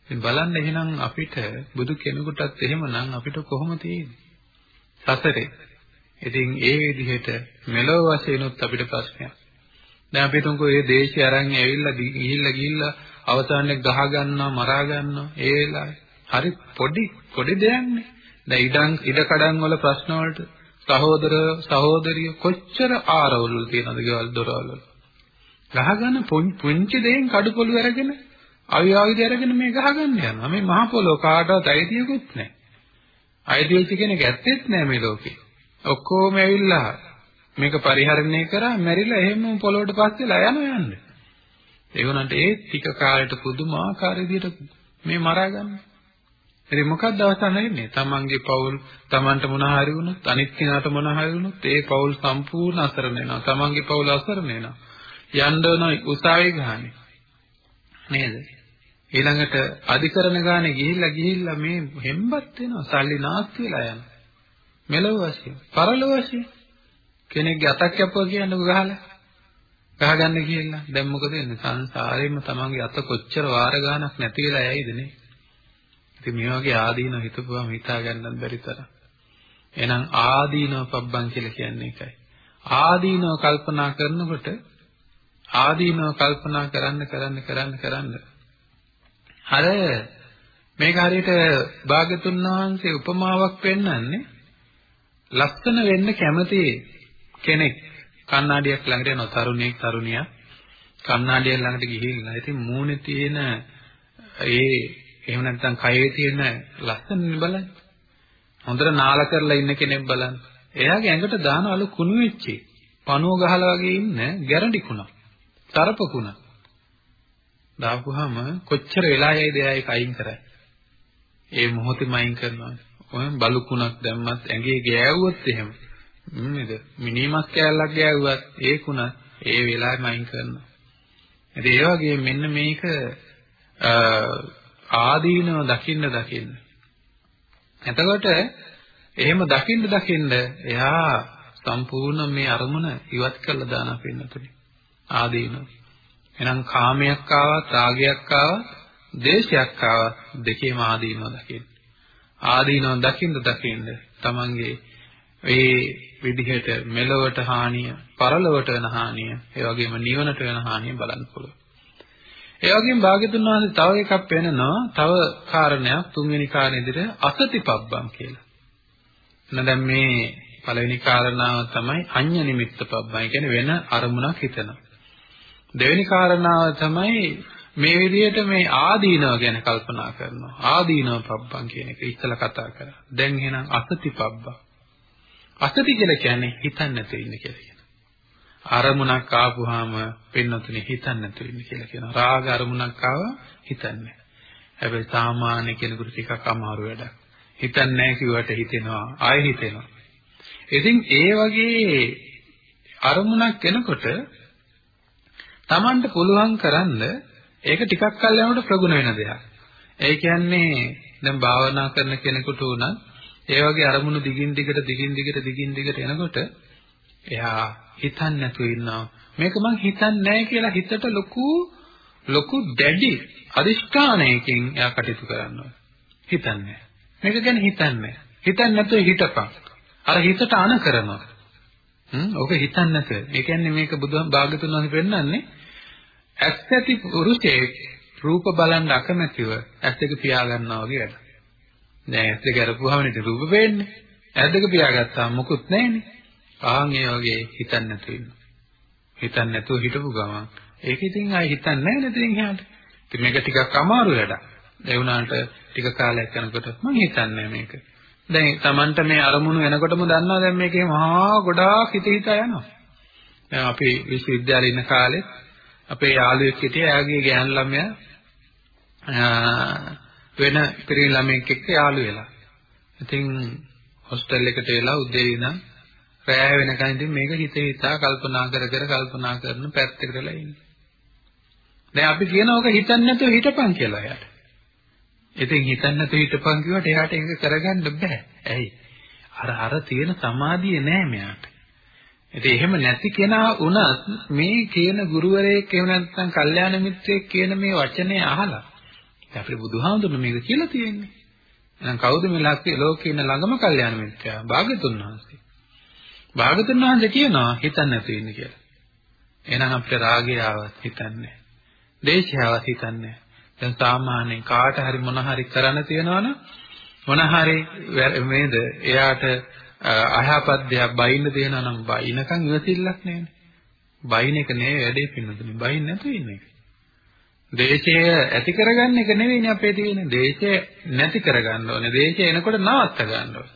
ඉතින් බලන්න එහෙනම් අපිට බුදු කෙනෙකුටත් එහෙමනම් අපිට කොහොම තියෙන්නේ? සසරේ. ඉතින් ඒ විදිහට මෙලොව වශයෙන්ුත් අපිට ප්‍රශ්නයක්. දැන් අපි තුන්කෝ මේ දේශي අරන් ඇවිල්ලා ගිහිල්ලා ගිහිල්ලා අවසානයේ ගහ ගන්නවා මරා ගන්නවා ඒ වෙලාවේ හරි පොඩි පොඩි දෙයක්නේ. දැන් ඉඩම් ඉඩ කඩම් වල ප්‍රශ්න වලට සහෝදර සහෝදරිය කොච්චර ආරවලු තියෙනවද ගෙවල් දොරවල් වල. ගහගන්න පුංචි දෙයින් කඩුපොළු අරගෙන අවියාවිද අරගෙන මේ ගහගන්න යනවා. මේ මහ පොළොව කාටවත් අයිතියකුත් නැහැ. අයිති වෙච්ච කෙනෙක් ඇත්තෙත් නැහැ මේ ලෝකේ. ඔක්කොම ඇවිල්ලා මේක පරිහරණය කරා මැරිලා එහෙම පොළොවට පස්සෙලා යනවා යන්නේ. ඒ වුණාට ඒ ටික කාලෙට පුදුමාකාර විදිහට මේ මරා ගන්නවා. ඉතින් මොකක්ද අවසන් වෙන්නේ? තමන්ගේ පවුල් තමන්ට මොන හරි වුණොත් අනිත් කෙනාට මොන හරි වුණොත් ඒ පවුල් සම්පූර්ණ අසරණ වෙනවා. තමන්ගේ පවුල අසරණ වෙනවා. යන්න ඕන උසාවිය ගහන්නේ. නේද? ඊළඟට අධිකරණ ගානේ ගිහිල්ලා ගිහිල්ලා මේ හෙම්බත් වෙනවා. සල්ලි නාස්ති වෙලා යනවා. මෙලොව වශයෙන්, පරලොව වශයෙන් කෙනෙක්ගේ අතක් කැපුවා කියන්නකො ගහලා. ගහගන්න කියලා. දැන් මොකද වෙන්නේ? සංසාරේම තමන්ගේ අත කොච්චර වාර ගානක් නැති වෙලා යයිද නේ? ඉතින් මේ වගේ ආදීනව හිතපුවාම හිතා ගන්නත් බැරි තරම්. එහෙනම් ආදීනව පබ්බන් කියලා කියන්නේ ඒකයි. ආදීනව කල්පනා කරනකොට ආදීනව කල්පනා කරන්න කරන්න කරන්න කරන්න අර මේක හරියට භාගතුන් වහන්සේ උපමාවක් පෙන්වන්නේ ලස්සන වෙන්න කැමති කෙනෙක් කණ්ණාඩියක් ළඟට යන තරුණයෙක් තරුණියක් කණ්ණාඩියක් ළඟට ගිහිල්ලා ඉතින් මූණේ තියෙන ඒ එහෙම නැත්නම් කයේ තියෙන ලස්සන බලන්න. හොඳට නාල කරලා ඉන්න කෙනෙක් බලන්න. එයාගේ ඇඟට දාන අලු කුණු වෙච්චි. පණුව ගහලා වගේ ඉන්න ගැරන්ටි කුණක් තරප කුණක්. දාපුවාම කොච්චර වෙලා යයිද එයා ඒක අයින් කරන්නේ ඒ මොහොතේම අයින් කරනවා. ඔය බලුකුණක් දැම්මත් ඇඟේ ගෑවුවොත් එහෙම නේද? මිනිමක් කෑල්ලක් ගෑවුවත් ඒ කුණ ඒ වෙලාවෙම අයින් කරනවා. ඉතින් ඒ වගේ මෙන්න මේක ආදීනව දකින්න දකින්න. එතකොට එහෙම දකින්න දකින්න එයා සම්පූර්ණ මේ අරමුණ ඉවත් කරලා දාන පින්නතුනි. ආදීනව. එහෙනම් කාමයක් ආවත්, රාගයක් ආවත්, දේශයක් ආවත් දෙකේම ආදීනව දකින්න. ආදීනව දකින්න දකින්න තමන්ගේ ඒ විදිහට මෙලොවට හානිය, පරලොවට වෙන හානිය, ඒ වගේම නිවනට වෙන හානිය බලන්න පුළුවන්. ඒ වගේම භාග්‍යතුන් වහන්සේ තව එකක් පෙන්නනවා, තව කාරණයක් තුන්වෙනි කාරණේ විදිහට අසතිපබ්බම් කියලා. එන දැන් මේ පළවෙනි කාරණාව තමයි අඤ්ඤ නිමිත්ත පබ්බම්. ඒ කියන්නේ වෙන අරමුණක් හිතනවා. දෙවෙනි කාරණාව තමයි මේ විදිහට මේ ආදීනව ගැන කල්පනා කරනවා. ආදීනව පබ්බම් කියන එක ඉස්සලා කතා කරා. දැන් එහෙනම් අසති පබ්බම්. අසති කියලා කියන්නේ හිතන්නේ නැතුව ඉන්න කියලා කියනවා. අරමුණක් ආපුවාම පින්නතුනේ හිතන්නේ නැතුව ඉන්න කියලා කියනවා. රාග අරමුණක් ආවා හිතන්නේ. හැබැයි සාමාන්‍ය කෙනෙකුට ටිකක් අමාරු වැඩක්. හිතන්නේ නැහැ කිව්වට හිතෙනවා. ආයෙ හිතෙනවා. ඉතින් ඒ වගේ අරමුණක් එනකොට Tamanට පුළුවන් කරන්න ඒක ටිකක් කල් යනකොට ප්‍රගුණ වෙන දෙයක්. ඒ කියන්නේ දැන් භාවනා කරන කෙනෙකුට උනත් ඒ වගේ අරමුණු දිගින් දිගට දිගින් දිගට දිගින් දිගට එනකොට එයා හිතන්නේ නැතුව ඉන්නවා. මේක මං හිතන්නේ නැහැ කියලා හිතට ලොකු ලොකු දැඩි අදිෂ්ඨානයකින් එයා කටයුතු කරනවා. හිතන්නේ. මේක ගැන හිතන්නේ. හිතන්නේ නැතුව හිතපන්. අර හිතට අන කරනවා. හ්ම් ඕක හිතන්නේ නැතුව. ඒ කියන්නේ මේක බුදුන් භාගතුන් වහන්සේ පෙන්නන්නේ ඇස් ඇති පුරුෂයෙක් රූප බලන්න අකමැතිව ඇස් දෙක පියා ගන්නවා වගේ වැඩ. දැන් ඇස් දෙක අරපුවාම නේ රූප පේන්නේ. ඇස් දෙක පියාගත්තාම මොකුත් නැහැනේ. ආන් ඒ වගේ හිතන්නේ නැතුව ඉන්නවා. හිතන්නේ නැතුව හිටපු ගමන් ඒක ඉතින් ආයි හිතන්නේ නැහැ නේද ඉතින් එහාට. ඉතින් මේක ටිකක් අමාරු වැඩක්. ඒ වුණාට ටික කාලයක් යනකොට මම හිතන්නේ මේක. දැන් Tamanට මේ අරමුණු එනකොටම දන්නවා දැන් මේකේ මහා ගොඩාක් හිත හිතා යනවා. දැන් අපි විශ්වවිද්‍යාලේ ඉන්න කාලේ අපේ යාළුවෙක් හිටියා එයාගේ ගෑනු ළමයා වෙන පිරිමි ළමයෙක් එක්ක යාළු වෙලා. ඉතින් හොස්ටල් එකට එලා උදේ ඉඳන් රැය වෙනකන් ඉතින් මේක හිත හිතා කල්පනා කර කර කල්පනා කරන පැත්තකටලා ඉන්නේ. දැන් අපි කියනවක හිතන්නේ නැතුව හිටපන් කියලා එයාට. ඉතින් හිතන්නේ නැතුව හිටපන් කිව්වට එයාට ඒක කරගන්න බෑ. ඇයි? අර අර තියෙන සමාධිය නෑ මෙයාට. ඉතින් එහෙම නැති කෙනා වුණත් මේ කියන ගුරුවරයෙක් එහෙම නැත්නම් කල්යාණ මිත්‍රයෙක් කියන මේ වචනේ අහලා ඉතින් අපේ බුදුහාමුදුරනේ මේක කියලා තියෙන්නේ. එහෙනම් කවුද මේ ලෝකේ ඉන්න ළඟම කල්යාණ මිත්‍රයා? භාග්‍යතුන් වහන්සේ. භාග්‍යතුන් වහන්සේ කියනවා හිතන්නේ නැතු ඉන්න කියලා. එහෙනම් අපිට රාගය ආවත් හිතන්නේ. දේශය ආවත් හිතන්නේ. දැන් සාමාන්‍යයෙන් කාට හරි මොන හරි කරන්න තියනවනම් මොන හරි මේද එයාට අයහපත් දෙයක් බයින්න දෙනවා නම් බයිනකන් ඉවසිල්ලක් නැහැනේ. බයින එක නෙවෙයි වැඩේ පින්නතුනේ. බයින් නැතු ඉන්න එක. දේශය ඇති කරගන්න එක නෙවෙයිනේ අපේ තියෙන්නේ. දේශය නැති කරගන්න ඕනේ. දේශය එනකොට නවත්ත ගන්න ඕනේ.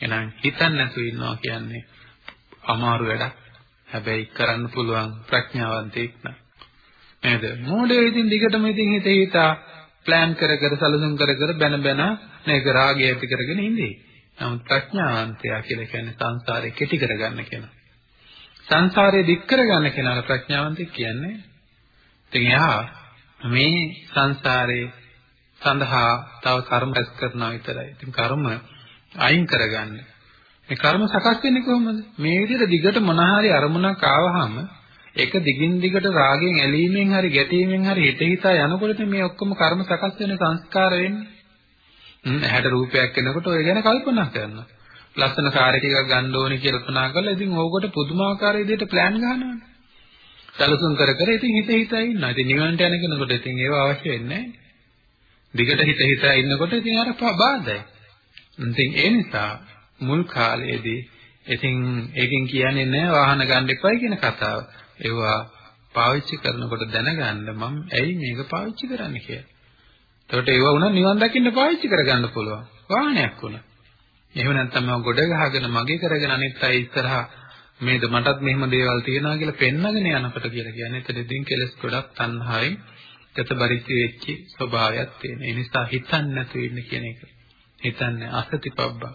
එහෙනම් හිතන්න නැතුව ඉන්නවා කියන්නේ අමාරු වැඩක්. හැබැයි කරන්න පුළුවන් ප්‍රඥාවන්තයෙක් නම්. නේද? මොඩේ ඉතින් දිගටම ඉතින් හිතේ හිතා ප්ලෑන් කර කර සැලසුම් කර කර බැන බැන මේක රාගය ඇති කරගෙන ඉඳී. නමුත් ප්‍රඥාවන්තයා කියලා කියන්නේ සංසාරේ කෙටි කරගන්න කෙනා. සංසාරේ දික් කරගන්න කෙනාට ප්‍රඥාවන්තයෙක් කියන්නේ. ඉතින් එයා මේ සංසාරේ සඳහා තව කර්ම රැස් කරනවා විතරයි. ඉතින් කර්ම අයින් කරගන්න. මේ කර්ම සකස් වෙන්නේ කොහොමද? මේ විදිහට දිගට මොන හරි අරමුණක් ආවහම ඒක දිගින් දිගට රාගයෙන් ඇලීමෙන් හරි ගැටීමෙන් හරි හිත හිතා යනකොට මේ ඔක්කොම කර්ම සකස් වෙන සංස්කාර වෙන්නේ. ඇහැට රූපයක් එනකොට ඔය ගැන කල්පනා කරනවා. ලස්සන කාර් එකක් ගන්න ඕනේ කියලා කල්පනා කරලා ඉතින් ඕකට පුදුමාකාර විදිහට plan ගහනවානේ. සැලසුම් කර කර ඉතින් හිත හිතා ඉන්නවා. ඉතින් නිවනට යන කෙනෙකුට ඉතින් ඒව අවශ්‍ය වෙන්නේ නැහැ. දිගට හිත හිතා ඉන්නකොට ඉතින් අර බාධායි. ඉතින් ඒ නිසා මුල් කාලයේදී ඉතින් ඒකෙන් කියන්නේ නැහැ වාහන ගන්න එපයි කියන කතාව. ඒවා පාවිච්චි කරනකොට දැනගන්න මම ඇයි මේක පාවිච්චි කරන්නේ කියලා. එතකොට ඒව වුණා නිවන් දකින්න පාවිච්චි කරගන්න පුළුවන්. වාහනයක් වුණා. එහෙම නැත්නම් මම ගොඩ ගහගෙන මගේ කරගෙන අනිත් අය ඉස්සරහා මේද මටත් මෙහෙම දේවල් තියෙනවා කියලා පෙන්නගෙන යනකොට කියලා කියන්නේ එතනදීන් කෙලස් ගොඩක් තණ්හාවෙන් ගතබරිති වෙච්ච ස්වභාවයක් තියෙන. ඒ නිසා හිතන්නේ නැතුව ඉන්න කියන එක. හිතන්නේ අසතිපබ්බා.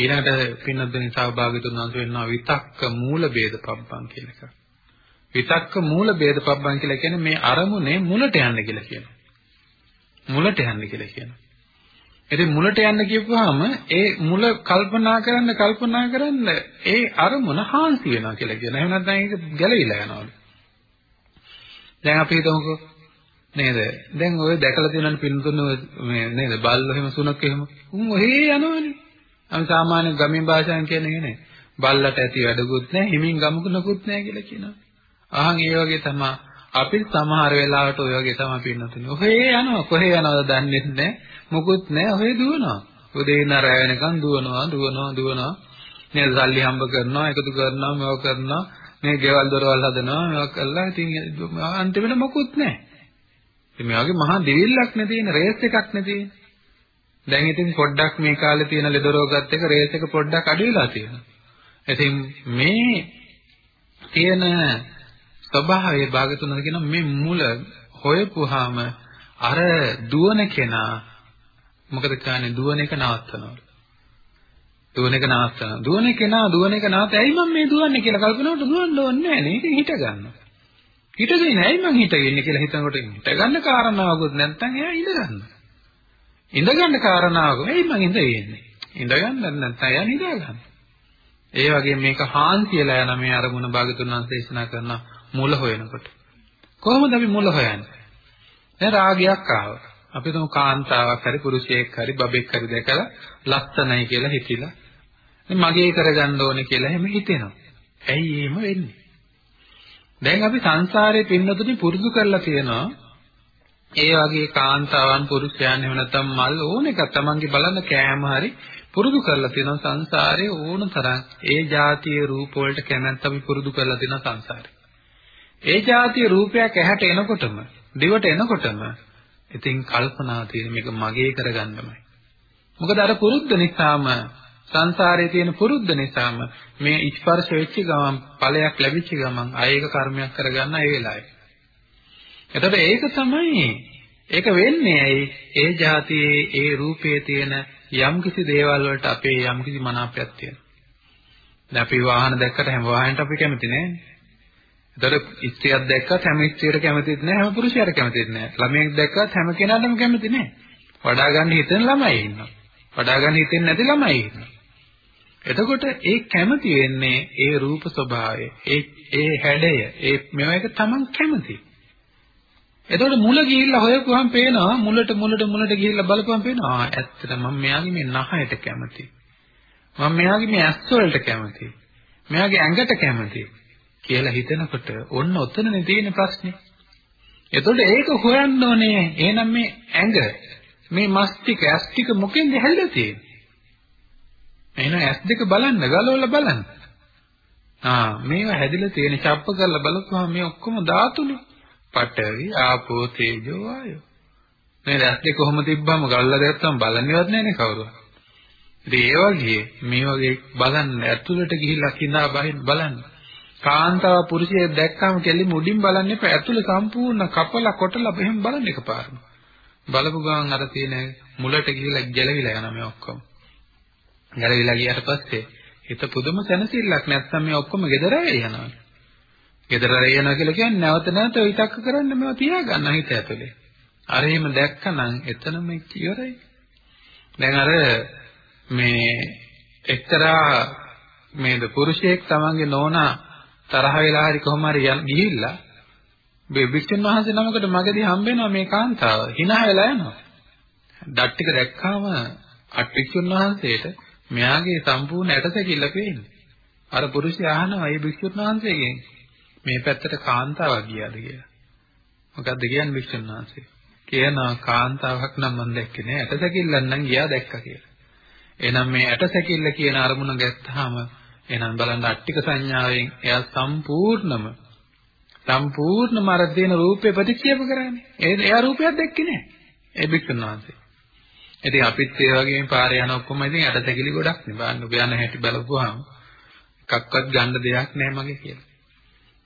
ඊළඟට පින්නද්දෙනි සහභාගීතුන් වහන්සේ වෙනවා විතක්ක මූල ભેද පබ්බන් කියන එක. විතක්ක මූල ભેද පබ්බන් කියලා කියන්නේ මේ අරමුණේ මුලට යන්න කියලා කියනවා. මුලට යන්න කියලා කියනවා. ඉතින් මුලට යන්න කියපුවාම ඒ මුල කල්පනා කරන්න කල්පනා කරන්න ඒ අරමුණ හාන්සි වෙනවා කියලා කියනවා. එහෙම නැත්නම් ඒක ගැලවිලා යනවා. දැන් අපි හිතමුකෝ නේද? දැන් ඔය දැකලා තියෙනවනේ පින්තුන මේ නේද? බල්ලෝ එහෙම සුනක් එහෙම. උන් ඔහේ යනවනේ. අපි සාමාන්‍ය ගමේ භාෂාවෙන් කියන්නේ නේ. බල්ලට ඇති වැඩකුත් නැහැ, හිමින් ගමුකුනකුත් නැහැ කියලා කියනවා. අහන් ඒ වගේ තමයි අපි සමහර වෙලාවට ඔය වගේ තමයි පින්නතුනේ. ඔහේ යනවා කොහේ යනවද දන්නේ නැහැ. මොකුත් නැහැ ඔහේ දුවනවා. උදේ ඉඳන් රැ වෙනකන් දුවනවා දුවනවා දුවනවා. නේද සල්ලි හම්බ කරනවා එකතු කරනවා මේව කරනවා. මේ ගෙවල් දොරවල් හදනවා මේවා කරලා ඉතින් අන්තිමට මොකුත් නැහැ. ඉතින් මේ වගේ මහා දිවිල්ලක් නේ තියෙන රේස් එකක් නේ තියෙන. දැන් ඉතින් පොඩ්ඩක් මේ කාලේ තියෙන ලෙඩ රෝගات එක රේස් එක පොඩ්ඩක් අඩු වෙලා තියෙනවා. ඉතින් මේ තියෙන ස්වභාවය භාගතුනද කියන මේ මුල හොයපුවාම අර දුවන කෙනා මොකද කියන්නේ දුවන එක නවත්තනවා. දුවන එක නවත්තනවා. දුවන කෙනා දුවන එක නවත්ත ඇයි මම මේ දුවන්නේ කියලා කල්පනාවට දුවන්න ඕනේ නැහැ නේ. ඉතින් හිට ගන්නවා. හිටගෙන ඇයි මං හිටගෙන කියලා හිතනකොට හිට ගන්න කාරණාවකුත් නැත්නම් එයා ඉඳ ගන්නවා. ඉඳ ගන්න කාරණාවක ඇයි මං ඉඳ වෙන්නේ? ඉඳ ගන්න නැත්නම් එයා නිදා ගන්නවා. ඒ වගේ මේක හාන්සියලා යන මේ අරමුණ භාගතුන් වහන්සේ දේශනා කරන මුල හොයනකොට. කොහොමද අපි මුල හොයන්නේ? දැන් රාගයක් ආවා. අපි තුමු කාන්තාවක් හරි පුරුෂයෙක් හරි බබෙක් හරි දැකලා ලස්සනයි කියලා හිතිලා මගේ කරගන්න ඕනේ කියලා එහෙම හිතෙනවා. ඇයි එහෙම වෙන්නේ? දැන් අපි සංසාරේ පින්නතුනි පුරුදු කරලා තියෙනවා ඒ වගේ කාන්තාවන් පුරුෂයන් එහෙම නැත්නම් මල් ඕන එකක් තමන්ගේ බලන්න කෑම හරි පුරුදු කරලා තියෙනවා සංසාරේ ඕන තරම් ඒ જાතිය රූප වලට කැමැත්ත අපි පුරුදු කරලා තියෙනවා සංසාරේ. ඒ જાතිය රූපයක් ඇහැට එනකොටම දිවට එනකොටම ඉතින් කල්පනා තියෙන මේක මගේ කරගන්නමයි. මොකද අර පුරුද්ද නිසාම සංසාරයේ තියෙන පුරුද්ද නිසාම මේ ස්පර්ශ වෙච්ච ගමන් ඵලයක් ලැබිච්ච ගමන් ආයේක කර්මයක් කරගන්න ඒ වෙලාවේ. එතකොට ඒක තමයි ඒක වෙන්නේ ඇයි ඒ જાතියේ ඒ රූපයේ තියෙන යම්කිසි දේවල් වලට අපේ යම්කිසි මනාපයක් තියෙනවා. දැන් අපි වාහන දැක්කට හැම වාහනයකට අපි කැමති නෑනේ. එතකොට ස්ත්‍රියක් දැක්කත් හැම ස්ත්‍රියට කැමතිත් නෑ හැම පුරුෂයාට කැමතිත් නෑ. ළමයෙක් දැක්කත් හැම කෙනාටම කැමති නෑ. වඩා ගන්න හිතෙන ළමයි ඉන්නවා. වඩා ගන්න හිතෙන්නේ නැති ළමයි ඉන්නවා. එතකොට ඒ කැමති වෙන්නේ ඒ රූප ස්වභාවය, ඒ ඒ හැඩය, ඒ මේවා එක තමන් කැමති. එතකොට මුල ගිහිල්ලා හොයපුවහම පේනවා මුලට මුලට මුලට ගිහිල්ලා බලපුවහම පේනවා ආ ඇත්තට මම මෙයාගේ මේ නහයට කැමති. මම මෙයාගේ මේ ඇස් වලට කැමති. මෙයාගේ ඇඟට කැමති කියලා හිතනකොට ඔන්න ඔතනනේ තියෙන ප්‍රශ්නේ. එතකොට ඒක හොයන්න ඕනේ. එහෙනම් මේ ඇඟ මේ මස්තික ඇස් ටික මොකෙන්ද හැදලා තියෙන්නේ? එහෙනම් ඇස් දෙක බලන්න ගලවලා බලන්න. ආ මේවා හැදිලා තියෙන ڇප්ප කරලා බලපුවාම මේ ඔක්කොම ධාතුනේ. පඨවි ආපෝ තේජෝ වායෝ. මේ ඇස් දෙක කොහොම තිබ්බම ගල්ලා දැත්තම් බලන්නේවත් නැනේ කවුරුත්. ඉතින් ඒ වගේ මේ වගේ බලන්න ඇතුළට ගිහිල්ලා කිඳා බහින් බලන්න. කාන්තාව පුරුෂයෙක් දැක්කම කෙලින් උඩින් බලන්න එපා. ඇතුළේ සම්පූර්ණ කපලා කොටලා එහෙම බලන්න එකපාරම. බලපු ගමන් අර තියෙන මුලට ගිහිල්ලා ගැලවිලා යනවා මේ ඔක්කොම. ගැලවිලා ගියාට පස්සේ හිත පුදුම සැනසෙල්ලක් නැත්නම් මේ ඔක්කොම gedara යනවා. Gedara යනවා කියලා කියන්නේ නැවත නැවත විතක්ක කරන්න මේවා තියාගන්න හිත ඇතුලේ. අර එහෙම දැක්කනම් එතනම ඉවරයි. දැන් අර මේ එක්තරා මේ පුරුෂයෙක් තමන්ගේ නෝනා තරහ වෙලා හරි කොහොම හරි ගිහිල්ලා බික්ෂුන් වහන්සේ නමකට මගදී හම්බෙනවා මේ කාන්තාව. hina වෙලා යනවා. ඩට් ටික දැක්කාම අට්ටික්ෂුන් වහන්සේට මෙයාගේ සම්පූර්ණ ඇටසැකිල්ල පේන්නේ. අර පුරුෂයා අහනවා මේ භික්ෂුන් වහන්සේගෙන් මේ පැත්තට කාන්තාවක් ගියාද කියලා. මොකද්ද කියන්නේ වික්ෂුන් වහන්සේ? කියනවා කාන්තාවක් නම් මම දැක්කේ නෑ ඇටසැකිල්ලක් නම් ගියා දැක්කා කියලා. එහෙනම් මේ ඇටසැකිල්ල කියන අරමුණ ගත්තාම එහෙනම් බලන්න අට්ටික සංඥාවෙන් එයා සම්පූර්ණම සම්පූර්ණම අර දෙන රූපේ ප්‍රතික්ෂේප කරන්නේ. ඒ එයා රූපයක් දැක්කේ නෑ. ඒ වික්ෂුන් වහන්සේ. ඉතින් අපිත් ඒ වගේම පාරේ යන ඔක්කොම ඉතින් ඇටසැකිලි ගොඩක් නේ. බලන්න ඔබ යන හැටි බලපුවාම එකක්වත් ගන්න දෙයක් නෑ මගේ කියලා.